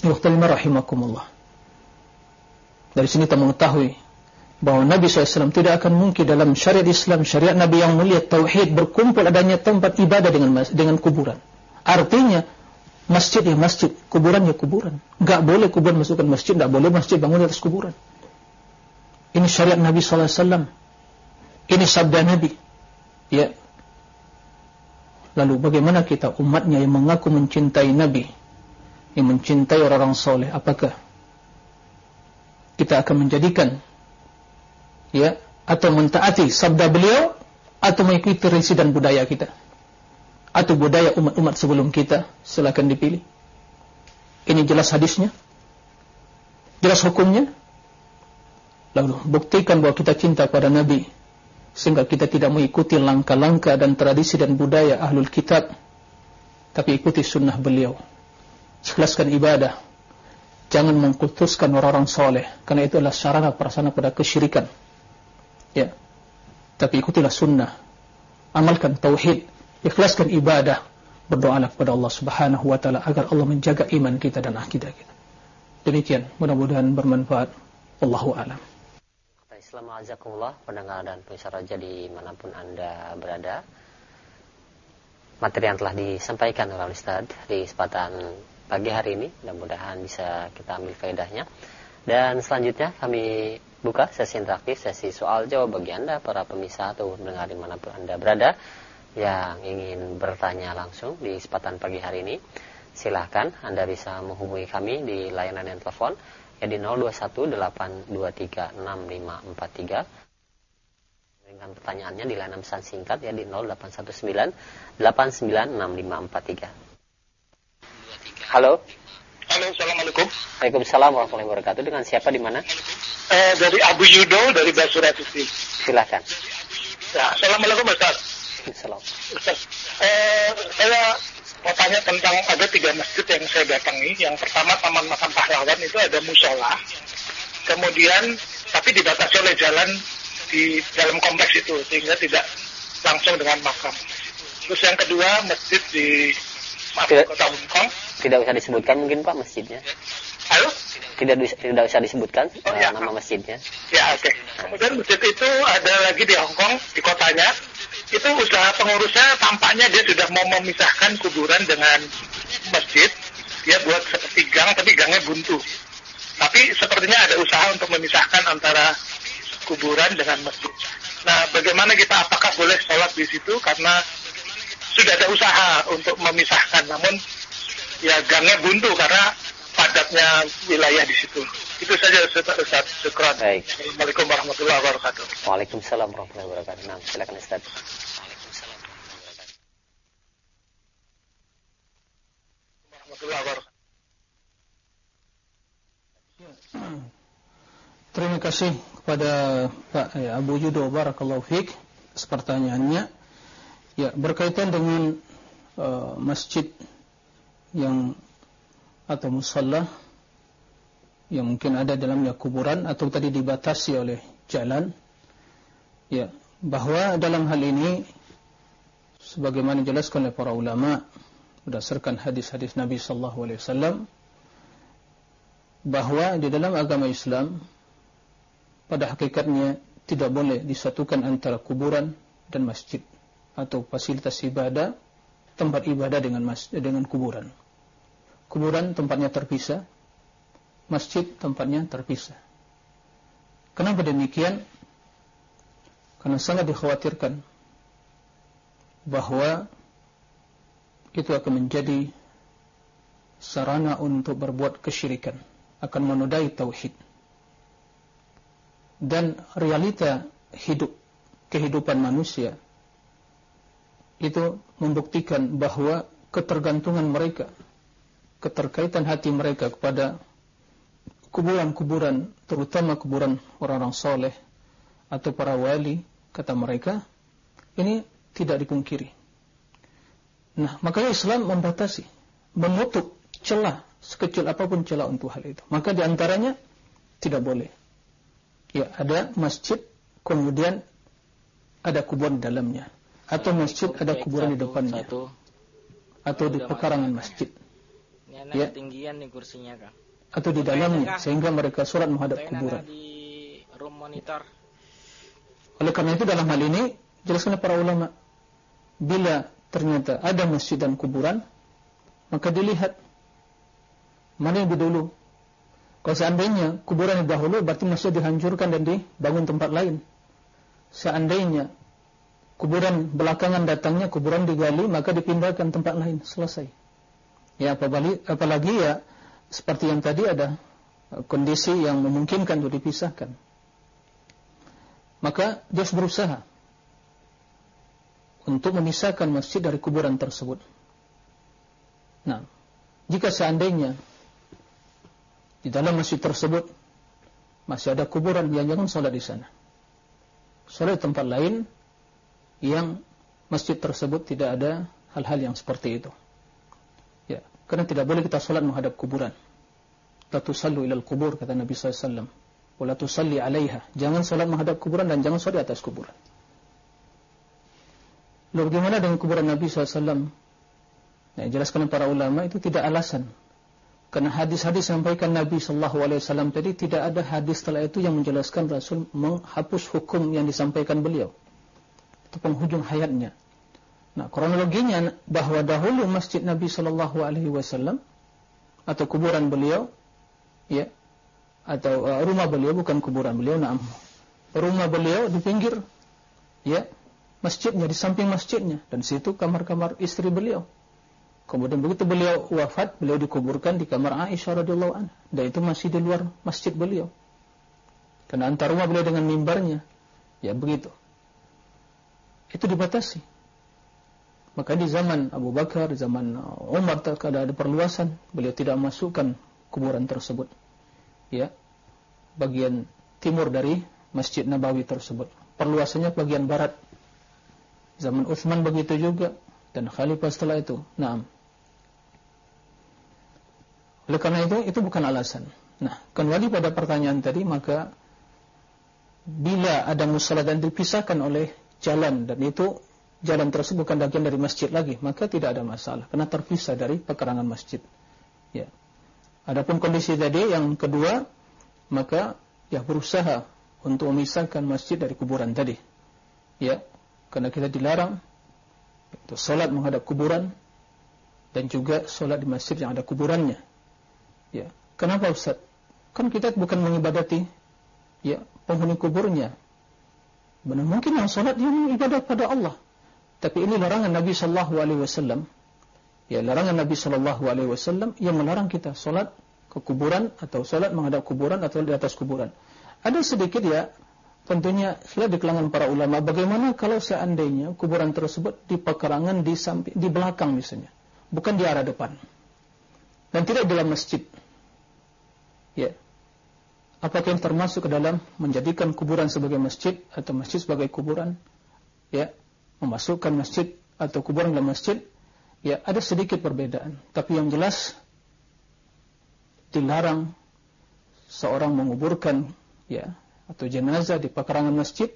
A: Muhtalimah rahimakumullah. Dari sini kita mengetahui bahwa Nabi SAW tidak akan mungkin dalam syariat Islam, syariat Nabi yang mulia tauhid berkumpul adanya tempat ibadah dengan dengan kuburan. Artinya masjid ya masjid, kuburan ya kuburan. Gak boleh kuburan masukkan masjid, gak boleh masjid bangun di atas kuburan. Ini syariat Nabi SAW. Ini sabda Nabi. Ya. Lalu bagaimana kita umatnya yang mengaku mencintai Nabi, yang mencintai orang-orang soleh, apakah kita akan menjadikan ya atau mentaati sabda beliau atau mengikuti tradisi dan budaya kita atau budaya umat-umat sebelum kita silakan dipilih. Ini jelas hadisnya. Jelas hukumnya. Lalu buktikan bahwa kita cinta kepada Nabi sehingga kita tidak mengikuti langkah-langkah dan tradisi dan budaya ahlul kitab tapi ikuti sunnah beliau. Ikhlaskan ibadah. Jangan mengkultuskan orang-orang soleh karena itu adalah sarana perasaan pada kesyirikan. Ya. Tapi ikutilah sunnah. Amalkan tauhid ikhlaskan ibadah berdoalah kepada Allah Subhanahu wa taala agar Allah menjaga iman kita dan akidah kita. Demikian mudah-mudahan bermanfaat. Allahu a'lam.
B: Assalamualaikum pendengar dan pemirsa raja di mana pun anda berada. Materi yang telah disampaikan oleh Ustaz di kesempatan pagi hari ini mudah-mudahan bisa kita ambil faedahnya. Dan selanjutnya kami buka sesi interaktif sesi soal jawab bagi anda para pemirsa atau pendengar di mana pun anda berada yang ingin bertanya langsung di kesempatan pagi hari ini silahkan anda bisa menghubungi kami di layanan yang telepon ya di 0218236543 dengan pertanyaannya di layanan pesan singkat ya di 0819896543 Halo.
C: Halo Assalamualaikum.
B: Waalaikumsalam warahmatullahi wabarakatuh. Dengan siapa di mana?
C: Eh, dari Abu Yudo dari Basura Sufi
B: silakan.
C: Ya, Assalamualaikum Ustaz Ustaz eh, saya mau tanya tentang ada tiga masjid yang saya datangi. Yang pertama Taman Makam Pahlawan itu ada musola. Kemudian tapi dibatasi oleh jalan di dalam kompleks itu sehingga tidak langsung dengan makam. Terus yang kedua masjid di
B: maaf, tidak, kota Hongkong. Tidak usah disebutkan mungkin Pak masjidnya.
C: Halo?
B: Tidak tidak usah disebutkan oh, uh, ya. nama masjidnya.
C: Ya oke. Okay. Kemudian masjid itu ada lagi di Hongkong di kotanya itu usaha pengurusnya tampaknya dia sudah mau memisahkan kuburan dengan masjid. Dia buat seperti gang, tapi gangnya buntu. Tapi sepertinya ada usaha untuk memisahkan antara kuburan dengan masjid. Nah, bagaimana kita apakah boleh sholat di situ karena sudah ada usaha untuk memisahkan, namun ya gangnya buntu karena padatnya wilayah di situ. Itu saja Ustaz Ustaz. Syukran.
B: Baik.
C: Assalamualaikum warahmatullahi wabarakatuh.
B: Waalaikumsalam warahmatullahi wabarakatuh. Nah, silakan Ustaz.
A: Terima kasih kepada Pak ya, Abu Yudo Barakallahu Fik pertanyaannya. Ya, berkaitan dengan uh, masjid yang atau musalla yang mungkin ada dalamnya kuburan atau tadi dibatasi oleh jalan. Ya, bahwa dalam hal ini sebagaimana dijelaskan oleh para ulama berdasarkan hadis-hadis Nabi sallallahu alaihi wasallam bahwa di dalam agama Islam pada hakikatnya tidak boleh disatukan antara kuburan dan masjid atau fasilitas ibadah tempat ibadah dengan masjid dengan kuburan. Kuburan tempatnya terpisah, masjid tempatnya terpisah. Kenapa demikian? Karena sangat dikhawatirkan bahwa itu akan menjadi sarana untuk berbuat kesyirikan, akan menodai tauhid. Dan realita hidup kehidupan manusia itu membuktikan bahwa ketergantungan mereka, keterkaitan hati mereka kepada kuburan-kuburan, terutama kuburan orang-orang soleh atau para wali, kata mereka, ini tidak dipungkiri. Nah, makanya Islam membatasi, menutup celah sekecil apa pun celah untuk hal itu. Maka di antaranya tidak boleh. Ya, ada masjid, kemudian ada kuburan di dalamnya. Atau masjid ada kuburan di depannya. Atau di pekarangan masjid.
D: Ya. tinggian nih kursinya, Kang.
A: Atau di dalamnya, sehingga mereka sholat menghadap kuburan.
D: di room monitor.
A: Oleh karena itu dalam hal ini, jelaskan para ulama, bila ternyata ada masjid dan kuburan, maka dilihat mana yang dulu. Kalau seandainya kuburan yang dahulu, berarti masjid dihancurkan dan dibangun tempat lain. Seandainya kuburan belakangan datangnya, kuburan digali, maka dipindahkan tempat lain. Selesai. Ya, apalagi, apalagi ya, seperti yang tadi ada kondisi yang memungkinkan untuk dipisahkan. Maka dia harus berusaha untuk memisahkan masjid dari kuburan tersebut. Nah, jika seandainya di dalam masjid tersebut masih ada kuburan, yang jangan sholat di sana. Sholat di tempat lain yang masjid tersebut tidak ada hal-hal yang seperti itu. Karena tidak boleh kita sholat menghadap kuburan. La tusallu ilal kubur kata Nabi SAW. Wa la tusalli alaiha. Jangan sholat menghadap kuburan dan jangan sholat di atas kuburan. Lalu bagaimana dengan kuburan Nabi SAW? Nah, jelaskan para ulama itu tidak alasan. Karena hadis-hadis sampaikan Nabi SAW tadi tidak ada hadis setelah itu yang menjelaskan Rasul menghapus hukum yang disampaikan beliau. Itu penghujung hayatnya. Nah, kronologinya bahwa dahulu masjid Nabi Shallallahu Alaihi Wasallam atau kuburan beliau, ya, atau uh, rumah beliau bukan kuburan beliau, nah, rumah beliau di pinggir, ya, masjidnya di samping masjidnya dan situ kamar-kamar istri beliau. Kemudian begitu beliau wafat, beliau dikuburkan di kamar Aisyah radhiyallahu anha dan itu masih di luar masjid beliau. Karena antar rumah beliau dengan mimbarnya, ya begitu. Itu dibatasi. Maka di zaman Abu Bakar, di zaman Umar ada ada perluasan, beliau tidak masukkan kuburan tersebut. Ya. Bagian timur dari Masjid Nabawi tersebut. Perluasannya bagian barat Zaman Utsman begitu juga dan khalifah setelah itu. Naam. Oleh karena itu itu bukan alasan. Nah, kembali pada pertanyaan tadi maka bila ada musola dan dipisahkan oleh jalan dan itu jalan tersebut bukan bagian dari masjid lagi, maka tidak ada masalah karena terpisah dari pekarangan masjid. Ya. Adapun kondisi tadi yang kedua, maka ya berusaha untuk memisahkan masjid dari kuburan tadi. Ya, karena kita dilarang itu salat menghadap kuburan dan juga salat di masjid yang ada kuburannya. Ya, kenapa Ustaz? Kan kita bukan mengibadati ya penghuni kuburnya. Benar mungkin yang salat dia ibadah pada Allah. Tapi ini larangan Nabi sallallahu alaihi wasallam. Ya, larangan Nabi sallallahu alaihi wasallam yang melarang kita salat ke kuburan atau salat menghadap kuburan atau di atas kuburan. Ada sedikit ya Tentunya sudah di kalangan para ulama bagaimana kalau seandainya kuburan tersebut di pekarangan di samping di belakang misalnya, bukan di arah depan. Dan tidak dalam masjid. Ya. Apakah yang termasuk ke dalam menjadikan kuburan sebagai masjid atau masjid sebagai kuburan? Ya, memasukkan masjid atau kuburan dalam masjid? Ya, ada sedikit perbedaan, tapi yang jelas dilarang seorang menguburkan ya atau jenazah di pekarangan masjid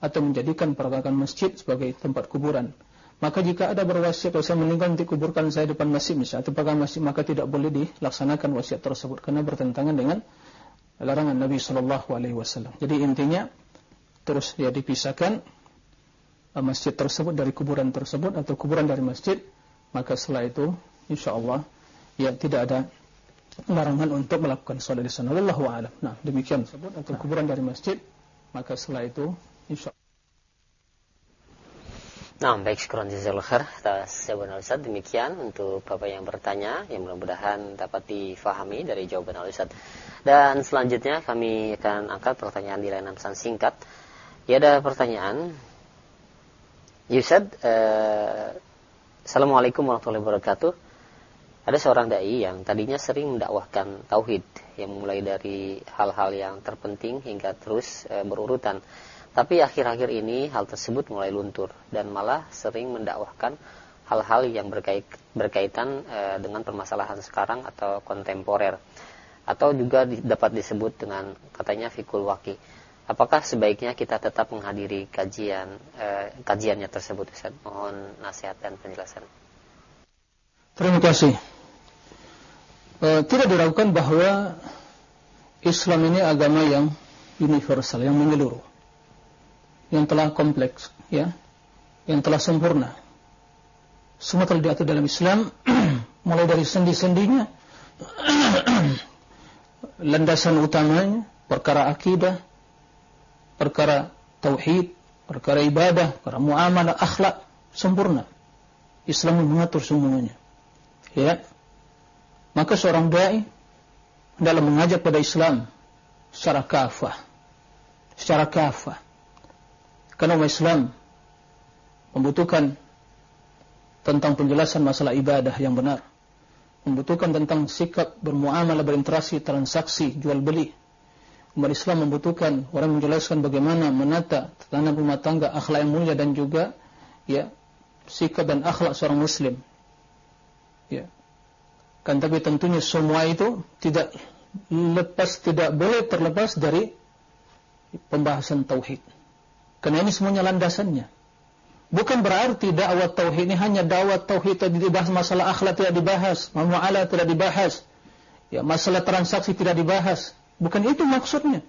A: atau menjadikan pekarangan masjid sebagai tempat kuburan. Maka jika ada berwasiat kalau saya meninggal nanti kuburkan saya depan masjid misalnya atau pekarangan masjid maka tidak boleh dilaksanakan wasiat tersebut karena bertentangan dengan larangan Nabi Shallallahu Alaihi Wasallam. Jadi intinya terus dia dipisahkan uh, masjid tersebut dari kuburan tersebut atau kuburan dari masjid maka setelah itu insya Allah ya tidak ada larangan untuk melakukan sholat di sana. Wallahu a'lam. Nah, demikian sebut atau kuburan dari masjid, maka setelah itu insya
B: Nah, baik syukuran jazakallahu khair atas jawaban Ustaz. Demikian untuk Bapak yang bertanya yang mudah-mudahan dapat difahami dari jawaban Ustaz. Dan selanjutnya kami akan angkat pertanyaan di layanan pesan singkat. Ya ada pertanyaan. Yusad, eh, Assalamualaikum warahmatullahi wabarakatuh. Ada seorang dai yang tadinya sering mendakwahkan tauhid yang mulai dari hal-hal yang terpenting hingga terus e, berurutan. Tapi akhir-akhir ini hal tersebut mulai luntur dan malah sering mendakwahkan hal-hal yang berkait, berkaitan e, dengan permasalahan sekarang atau kontemporer atau juga di, dapat disebut dengan katanya fikul waki. Apakah sebaiknya kita tetap menghadiri kajian e, kajiannya tersebut Ustaz? Mohon nasihat dan penjelasan.
A: Terima kasih. E, tidak diragukan bahwa Islam ini agama yang universal, yang menyeluruh, yang telah kompleks, ya, yang telah sempurna. Semua telah diatur dalam Islam, mulai dari sendi-sendinya, landasan utamanya, perkara akidah, perkara tauhid, perkara ibadah, perkara muamalah, akhlak, sempurna. Islam mengatur semuanya. Ya. Maka seorang dai dalam mengajak pada Islam secara kafah. Secara kafah. Karena Islam membutuhkan tentang penjelasan masalah ibadah yang benar, membutuhkan tentang sikap bermuamalah, berinteraksi, transaksi, jual beli. Umat Islam membutuhkan orang menjelaskan bagaimana menata tatanan rumah tangga, akhlak yang mulia dan juga ya sikap dan akhlak seorang muslim. Ya. Kan tapi tentunya semua itu tidak lepas tidak boleh terlepas dari pembahasan tauhid. Karena ini semuanya landasannya. Bukan berarti dakwah tauhid ini hanya dakwah tauhid tidak dibahas, masalah akhlak tidak dibahas, muamalah tidak dibahas. Ya, masalah transaksi tidak dibahas. Bukan itu maksudnya.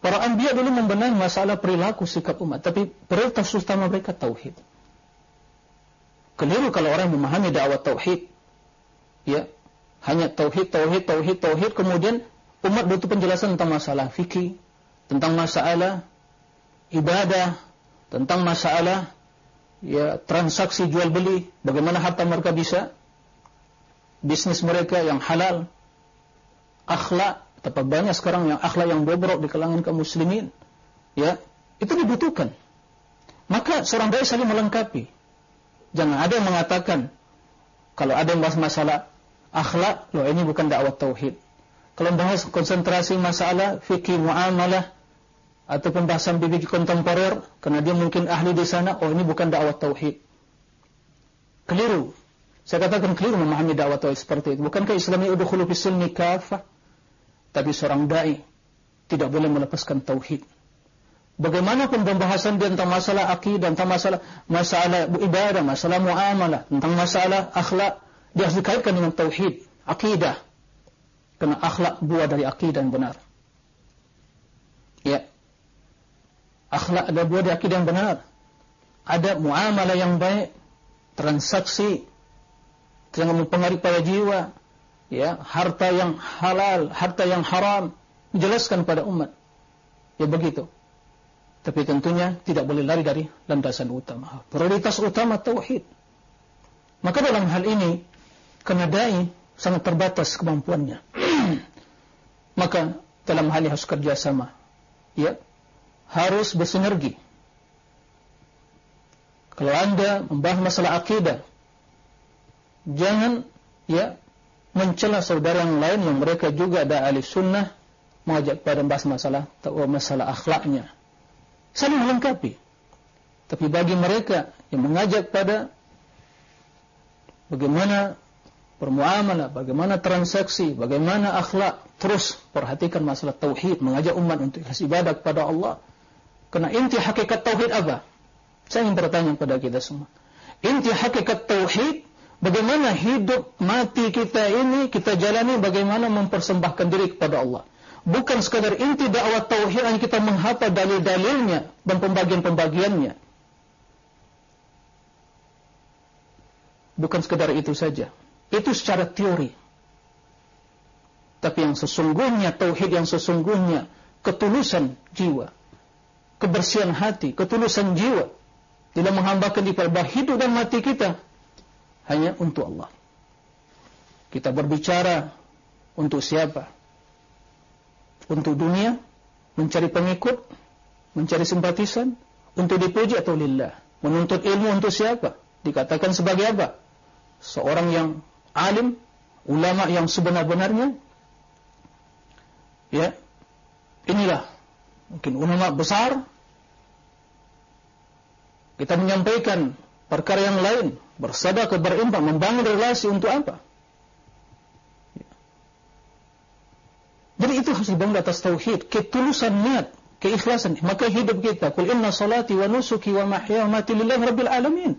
A: Para anbiya dulu membenahi masalah perilaku sikap umat, tapi prioritas utama mereka tauhid. Keliru kalau orang memahami dakwah tauhid. Ya, hanya tauhid, tauhid, tauhid, tauhid, kemudian umat butuh penjelasan tentang masalah fikih, tentang masalah ibadah, tentang masalah ya transaksi jual beli, bagaimana harta mereka bisa bisnis mereka yang halal, akhlak, tapi banyak sekarang yang akhlak yang bobrok di kalangan kaum muslimin, ya itu dibutuhkan. Maka seorang dai saling melengkapi. Jangan ada yang mengatakan kalau ada yang bahas masalah akhlak, loh ini bukan dakwah tauhid. Kalau bahas konsentrasi masalah fikih muamalah, atau pembahasan bibi kontemporer karena dia mungkin ahli di sana oh ini bukan dakwah tauhid keliru saya katakan keliru memahami dakwah tauhid seperti itu bukankah Islam ini udkhulu fis silmi kafah tapi seorang dai tidak boleh melepaskan tauhid Bagaimanapun pembahasan dia tentang masalah akidah, tentang masalah masalah ibadah, masalah muamalah, tentang masalah akhlak, dia harus dikaitkan dengan tauhid, akidah. Karena akhlak buah dari akidah yang benar. Ya akhlak ada buah di akidah yang benar. Ada muamalah yang baik, transaksi yang mempengaruhi pada jiwa, ya, harta yang halal, harta yang haram, dijelaskan pada umat. Ya begitu. Tapi tentunya tidak boleh lari dari landasan utama. Prioritas utama tauhid. Maka dalam hal ini, karena dai sangat terbatas kemampuannya. Maka dalam hal ini harus kerjasama. Ya, harus bersinergi. Kalau Anda membahas masalah akidah, jangan ya mencela saudara yang lain yang mereka juga ada ahli sunnah mengajak pada membahas masalah masalah akhlaknya. Saling melengkapi. Tapi bagi mereka yang mengajak pada bagaimana bermuamalah, bagaimana transaksi, bagaimana akhlak, terus perhatikan masalah tauhid, mengajak umat untuk ikhlas ibadah kepada Allah karena inti hakikat tauhid apa? Saya ingin bertanya kepada kita semua. Inti hakikat tauhid bagaimana hidup mati kita ini kita jalani bagaimana mempersembahkan diri kepada Allah. Bukan sekadar inti dakwah tauhid hanya kita menghafal dalil-dalilnya dan pembagian-pembagiannya. Bukan sekadar itu saja. Itu secara teori. Tapi yang sesungguhnya tauhid yang sesungguhnya ketulusan jiwa kebersihan hati, ketulusan jiwa tidak menghambakan bahwa hidup dan mati kita hanya untuk Allah. Kita berbicara untuk siapa? Untuk dunia, mencari pengikut, mencari simpatisan, untuk dipuji atau lillah. Menuntut ilmu untuk siapa? Dikatakan sebagai apa? Seorang yang alim, ulama yang sebenar-benarnya. Ya. Inilah mungkin ulama besar kita menyampaikan perkara yang lain, bersadaqah, berimpang, membangun relasi untuk apa? Jadi itu harus dibangun atas tauhid, ketulusan niat, keikhlasan. Maka hidup kita, kul inna salati wa nusuki wa mahya wa mati lillahi rabbil alamin.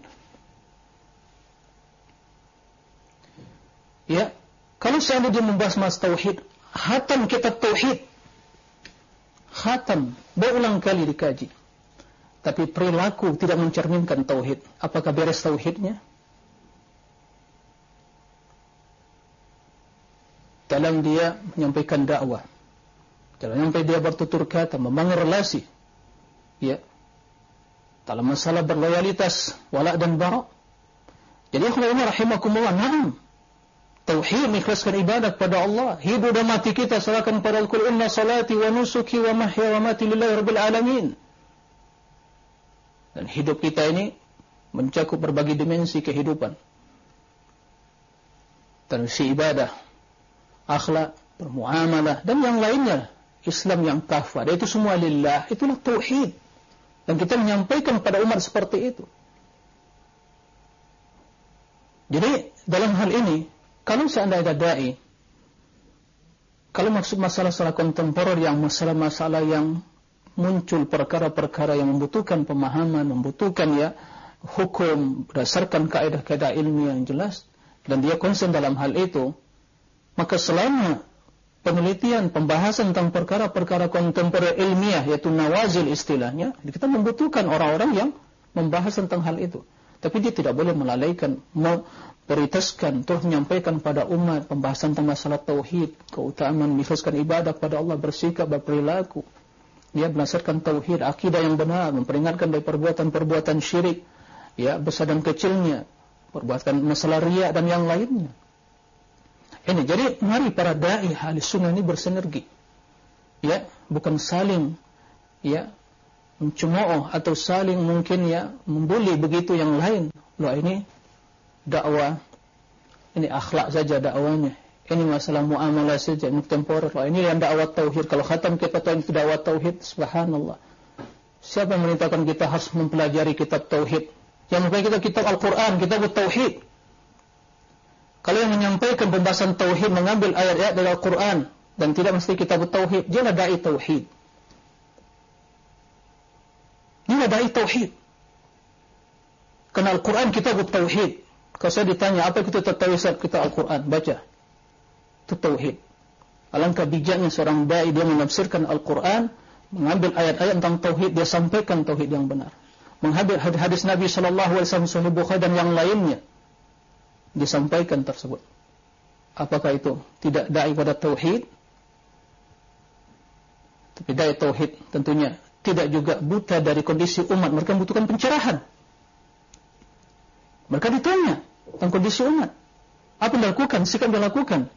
A: Ya, kalau seandainya membahas mas tauhid, hatam kitab tauhid, khatam, berulang kali dikaji tapi perilaku tidak mencerminkan tauhid, apakah beres tauhidnya? Dalam dia menyampaikan dakwah, dalam sampai dia bertutur kata, membangun relasi, ya, dalam masalah berloyalitas, wala dan bara. Jadi akhwat ini rahimakumullah, na'am. Tauhid mengikhlaskan ibadah kepada Allah. Hidup dan mati kita serahkan kepada Al-Qur'an. Salati wa nusuki wa mahya wa mati lillahi rabbil alamin. Dan hidup kita ini mencakup berbagai dimensi kehidupan. Tradisi ibadah, akhlak, bermuamalah, dan yang lainnya. Islam yang kafir, itu semua lillah, itulah tauhid. Dan kita menyampaikan pada umat seperti itu. Jadi dalam hal ini, kalau seandainya ada dai, kalau maksud masalah-masalah kontemporer yang masalah-masalah yang muncul perkara-perkara yang membutuhkan pemahaman, membutuhkan ya hukum berdasarkan kaidah-kaidah ilmiah yang jelas dan dia konsen dalam hal itu, maka selama penelitian, pembahasan tentang perkara-perkara kontemporer ilmiah yaitu nawazil istilahnya, kita membutuhkan orang-orang yang membahas tentang hal itu. Tapi dia tidak boleh melalaikan, memprioritaskan, terus menyampaikan pada umat pembahasan tentang masalah tauhid, keutamaan mengikhlaskan ibadah kepada Allah, bersikap, berperilaku. Dia berdasarkan tauhid, akidah yang benar, memperingatkan dari perbuatan-perbuatan syirik, ya besar dan kecilnya, perbuatan masalah riak dan yang lainnya. Ini jadi mari para dai ahli sunnah ini bersinergi. Ya, bukan saling ya mencemooh atau saling mungkin ya membuli begitu yang lain. Loh ini dakwah ini akhlak saja dakwanya. Ini masalah muamalah saja temporer. Loh ini yang dakwah tauhid. Kalau khatam kita tahu itu dakwah tauhid, subhanallah. Siapa yang merintahkan kita harus mempelajari kitab tauhid? Yang mempelajari kita kitab Al-Qur'an, kitab tauhid. Kalau yang menyampaikan pembahasan tauhid mengambil ayat-ayat dari Al-Quran dan tidak mesti kitab tauhid, dia dai tauhid. Dia dai tauhid. Karena Al-Quran kitab tauhid. Kalau saya ditanya apa kita tahu kita Al-Quran, baca. Itu tauhid. Alangkah bijaknya seorang dai dia menafsirkan Al-Quran, mengambil ayat-ayat tentang tauhid, dia sampaikan tauhid yang benar. Mengambil hadis Nabi sallallahu alaihi wasallam Sahih Bukhari dan yang lainnya disampaikan tersebut. Apakah itu tidak dai pada tauhid? Tapi dai tauhid tentunya tidak juga buta dari kondisi umat. Mereka membutuhkan pencerahan. Mereka ditanya tentang kondisi umat. Apa yang dilakukan? Sikap yang dilakukan.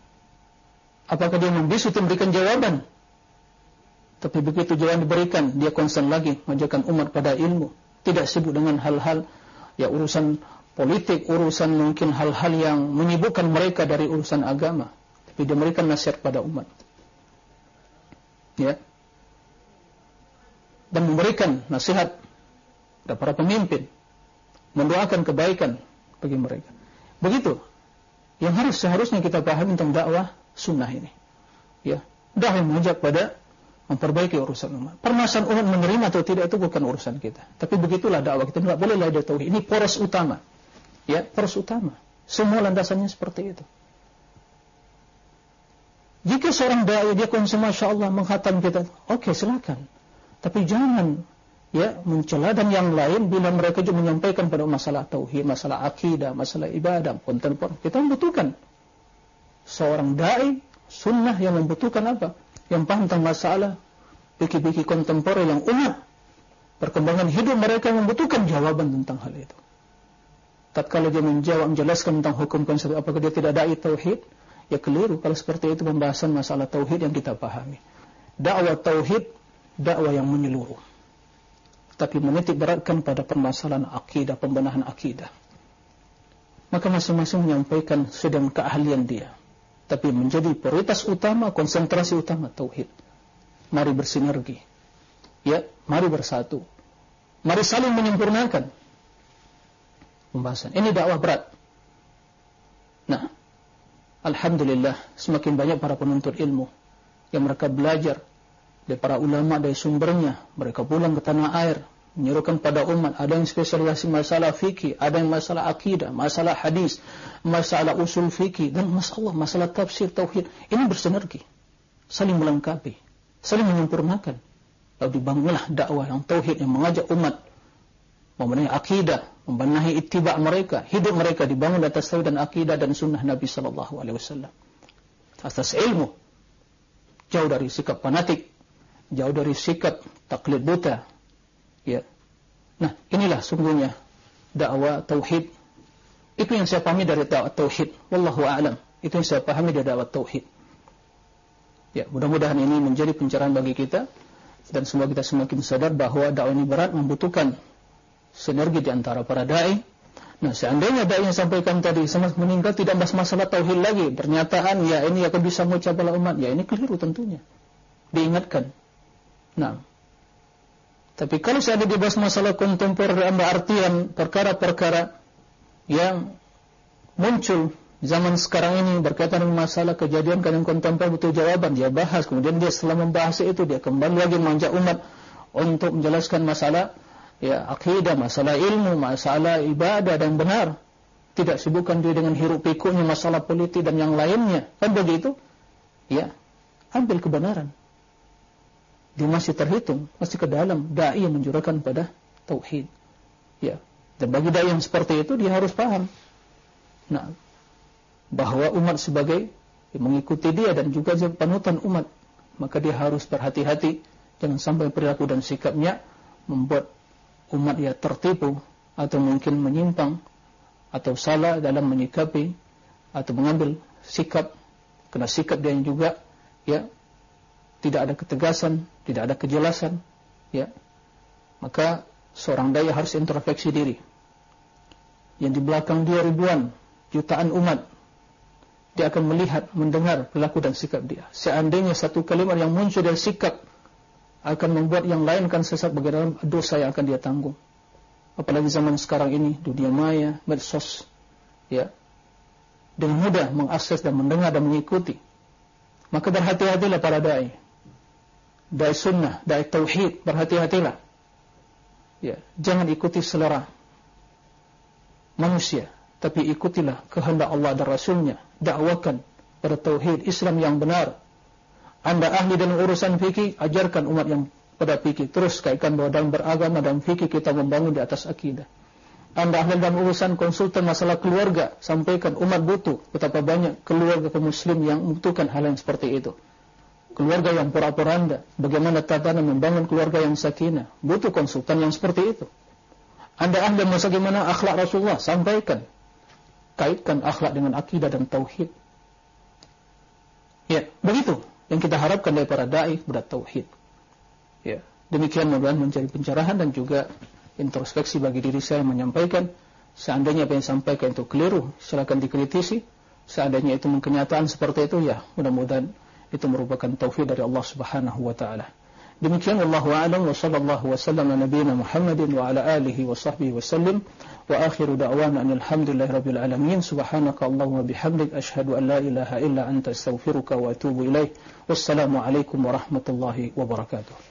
A: Apakah dia membisu untuk memberikan jawaban? Tapi begitu jawaban diberikan, dia konsen lagi mengajarkan umat pada ilmu. Tidak sibuk dengan hal-hal ya urusan politik, urusan mungkin hal-hal yang menyibukkan mereka dari urusan agama. Tapi dia memberikan nasihat pada umat. Ya. Dan memberikan nasihat kepada para pemimpin. Mendoakan kebaikan bagi mereka. Begitu. Yang harus seharusnya kita pahami tentang dakwah sunnah ini. Ya. Dakwah mengajak pada memperbaiki urusan umat. Permasalahan umat menerima atau tidak itu bukan urusan kita. Tapi begitulah dakwah kita. Tidak boleh lah tauhid. Ini poros utama ya poros utama. Semua landasannya seperti itu. Jika seorang dai dia konsum masya Allah menghatam kita, oke okay, silakan. Tapi jangan ya mencela dan yang lain bila mereka juga menyampaikan pada masalah tauhid, masalah akidah, masalah ibadah, kontemporer. Kita membutuhkan seorang dai sunnah yang membutuhkan apa? Yang paham tentang masalah biki-biki kontemporer yang umat perkembangan hidup mereka membutuhkan jawaban tentang hal itu. Tatkala dia menjawab menjelaskan tentang hukum konsep apakah dia tidak dai tauhid? Ya keliru kalau seperti itu pembahasan masalah tauhid yang kita pahami. Dakwah tauhid dakwah yang menyeluruh. Tapi menitik beratkan pada permasalahan akidah pembenahan akidah. Maka masing-masing menyampaikan sedang keahlian dia tapi menjadi prioritas utama konsentrasi utama tauhid mari bersinergi ya mari bersatu mari saling menyempurnakan pembahasan. Ini dakwah berat. Nah, Alhamdulillah semakin banyak para penuntut ilmu yang mereka belajar dari para ulama dari sumbernya. Mereka pulang ke tanah air, menyerukan pada umat. Ada yang spesialisasi masalah fikih, ada yang masalah akidah, masalah hadis, masalah usul fikih, dan masalah masalah tafsir tauhid. Ini bersinergi, saling melengkapi, saling menyempurnakan. Lalu dibangunlah dakwah yang tauhid yang mengajak umat membenahi akidah, membenahi ittiba mereka, hidup mereka dibangun atas tauhid dan akidah dan sunnah Nabi sallallahu alaihi wasallam. Atas ilmu, jauh dari sikap fanatik, jauh dari sikap taklid buta. Ya. Nah, inilah sungguhnya dakwah tauhid. Itu yang saya pahami dari dakwah tauhid. Wallahu a'lam. Itu yang saya pahami dari dakwah tauhid. Ya, mudah-mudahan ini menjadi pencerahan bagi kita dan semoga kita semakin sadar bahwa dakwah ini berat membutuhkan sinergi di antara para dai. Nah, seandainya dai yang sampaikan tadi meninggal tidak bahas masalah tauhid lagi, pernyataan ya ini akan bisa mengucap umat, ya ini keliru tentunya. Diingatkan. Nah, tapi kalau saya ada dibahas masalah kontemporer artian perkara-perkara yang muncul zaman sekarang ini berkaitan dengan masalah kejadian yang kontemporer butuh jawaban, dia bahas, kemudian dia setelah membahas itu dia kembali lagi mengajak umat untuk menjelaskan masalah ya akidah, masalah ilmu, masalah ibadah dan benar. Tidak sibukkan dia dengan hiruk pikuknya masalah politik dan yang lainnya. Kan begitu? Ya, ambil kebenaran. Dia masih terhitung, masih ke dalam dai yang menjurahkan pada tauhid. Ya. Dan bagi dai yang seperti itu dia harus paham. Nah, bahwa umat sebagai mengikuti dia dan juga panutan umat, maka dia harus berhati-hati jangan sampai perilaku dan sikapnya membuat umat ya tertipu atau mungkin menyimpang atau salah dalam menyikapi atau mengambil sikap kena sikap dia juga ya tidak ada ketegasan, tidak ada kejelasan ya. Maka seorang daya harus introspeksi diri. Yang di belakang dia ribuan jutaan umat. Dia akan melihat, mendengar perilaku dan sikap dia. Seandainya satu kalimat yang muncul dari sikap akan membuat yang lain akan sesat bagaimana dosa yang akan dia tanggung. Apalagi zaman sekarang ini dunia maya, medsos, ya, dengan mudah mengakses dan mendengar dan mengikuti. Maka berhati-hatilah para dai, dai sunnah, dai tauhid, berhati-hatilah. Ya, jangan ikuti selera manusia, tapi ikutilah kehendak Allah dan Rasulnya. Dakwakan pada tauhid Islam yang benar anda ahli dalam urusan fikih, ajarkan umat yang pada fikih. Terus kaitkan bahwa dalam beragama dan fikih kita membangun di atas akidah. Anda ahli dalam urusan konsultan masalah keluarga, sampaikan umat butuh betapa banyak keluarga kaum muslim yang membutuhkan hal yang seperti itu. Keluarga yang pura-poranda, bagaimana tatanan membangun keluarga yang sakinah, butuh konsultan yang seperti itu. Anda ahli masa gimana akhlak Rasulullah, sampaikan. Kaitkan akhlak dengan akidah dan tauhid. Ya, begitu yang kita harapkan dari para dai kepada tauhid. Ya, demikian mudah-mudahan mencari pencerahan dan juga introspeksi bagi diri saya menyampaikan seandainya apa yang sampaikan itu keliru, silakan dikritisi. Seandainya itu kenyataan seperti itu ya, mudah-mudahan itu merupakan taufik dari Allah Subhanahu wa taala. Demikian wallahu a'lam wa sallallahu wa sallam ala nabiyyina Muhammadin wa ala alihi wa sahbihi wa sallam wa akhiru da'wana alhamdulillahi rabbil alamin subhanaka allahumma bihamdik ashhadu an la ilaha illa anta astaghfiruka wa atubu ilaik wassalamu alaikum warahmatullahi wabarakatuh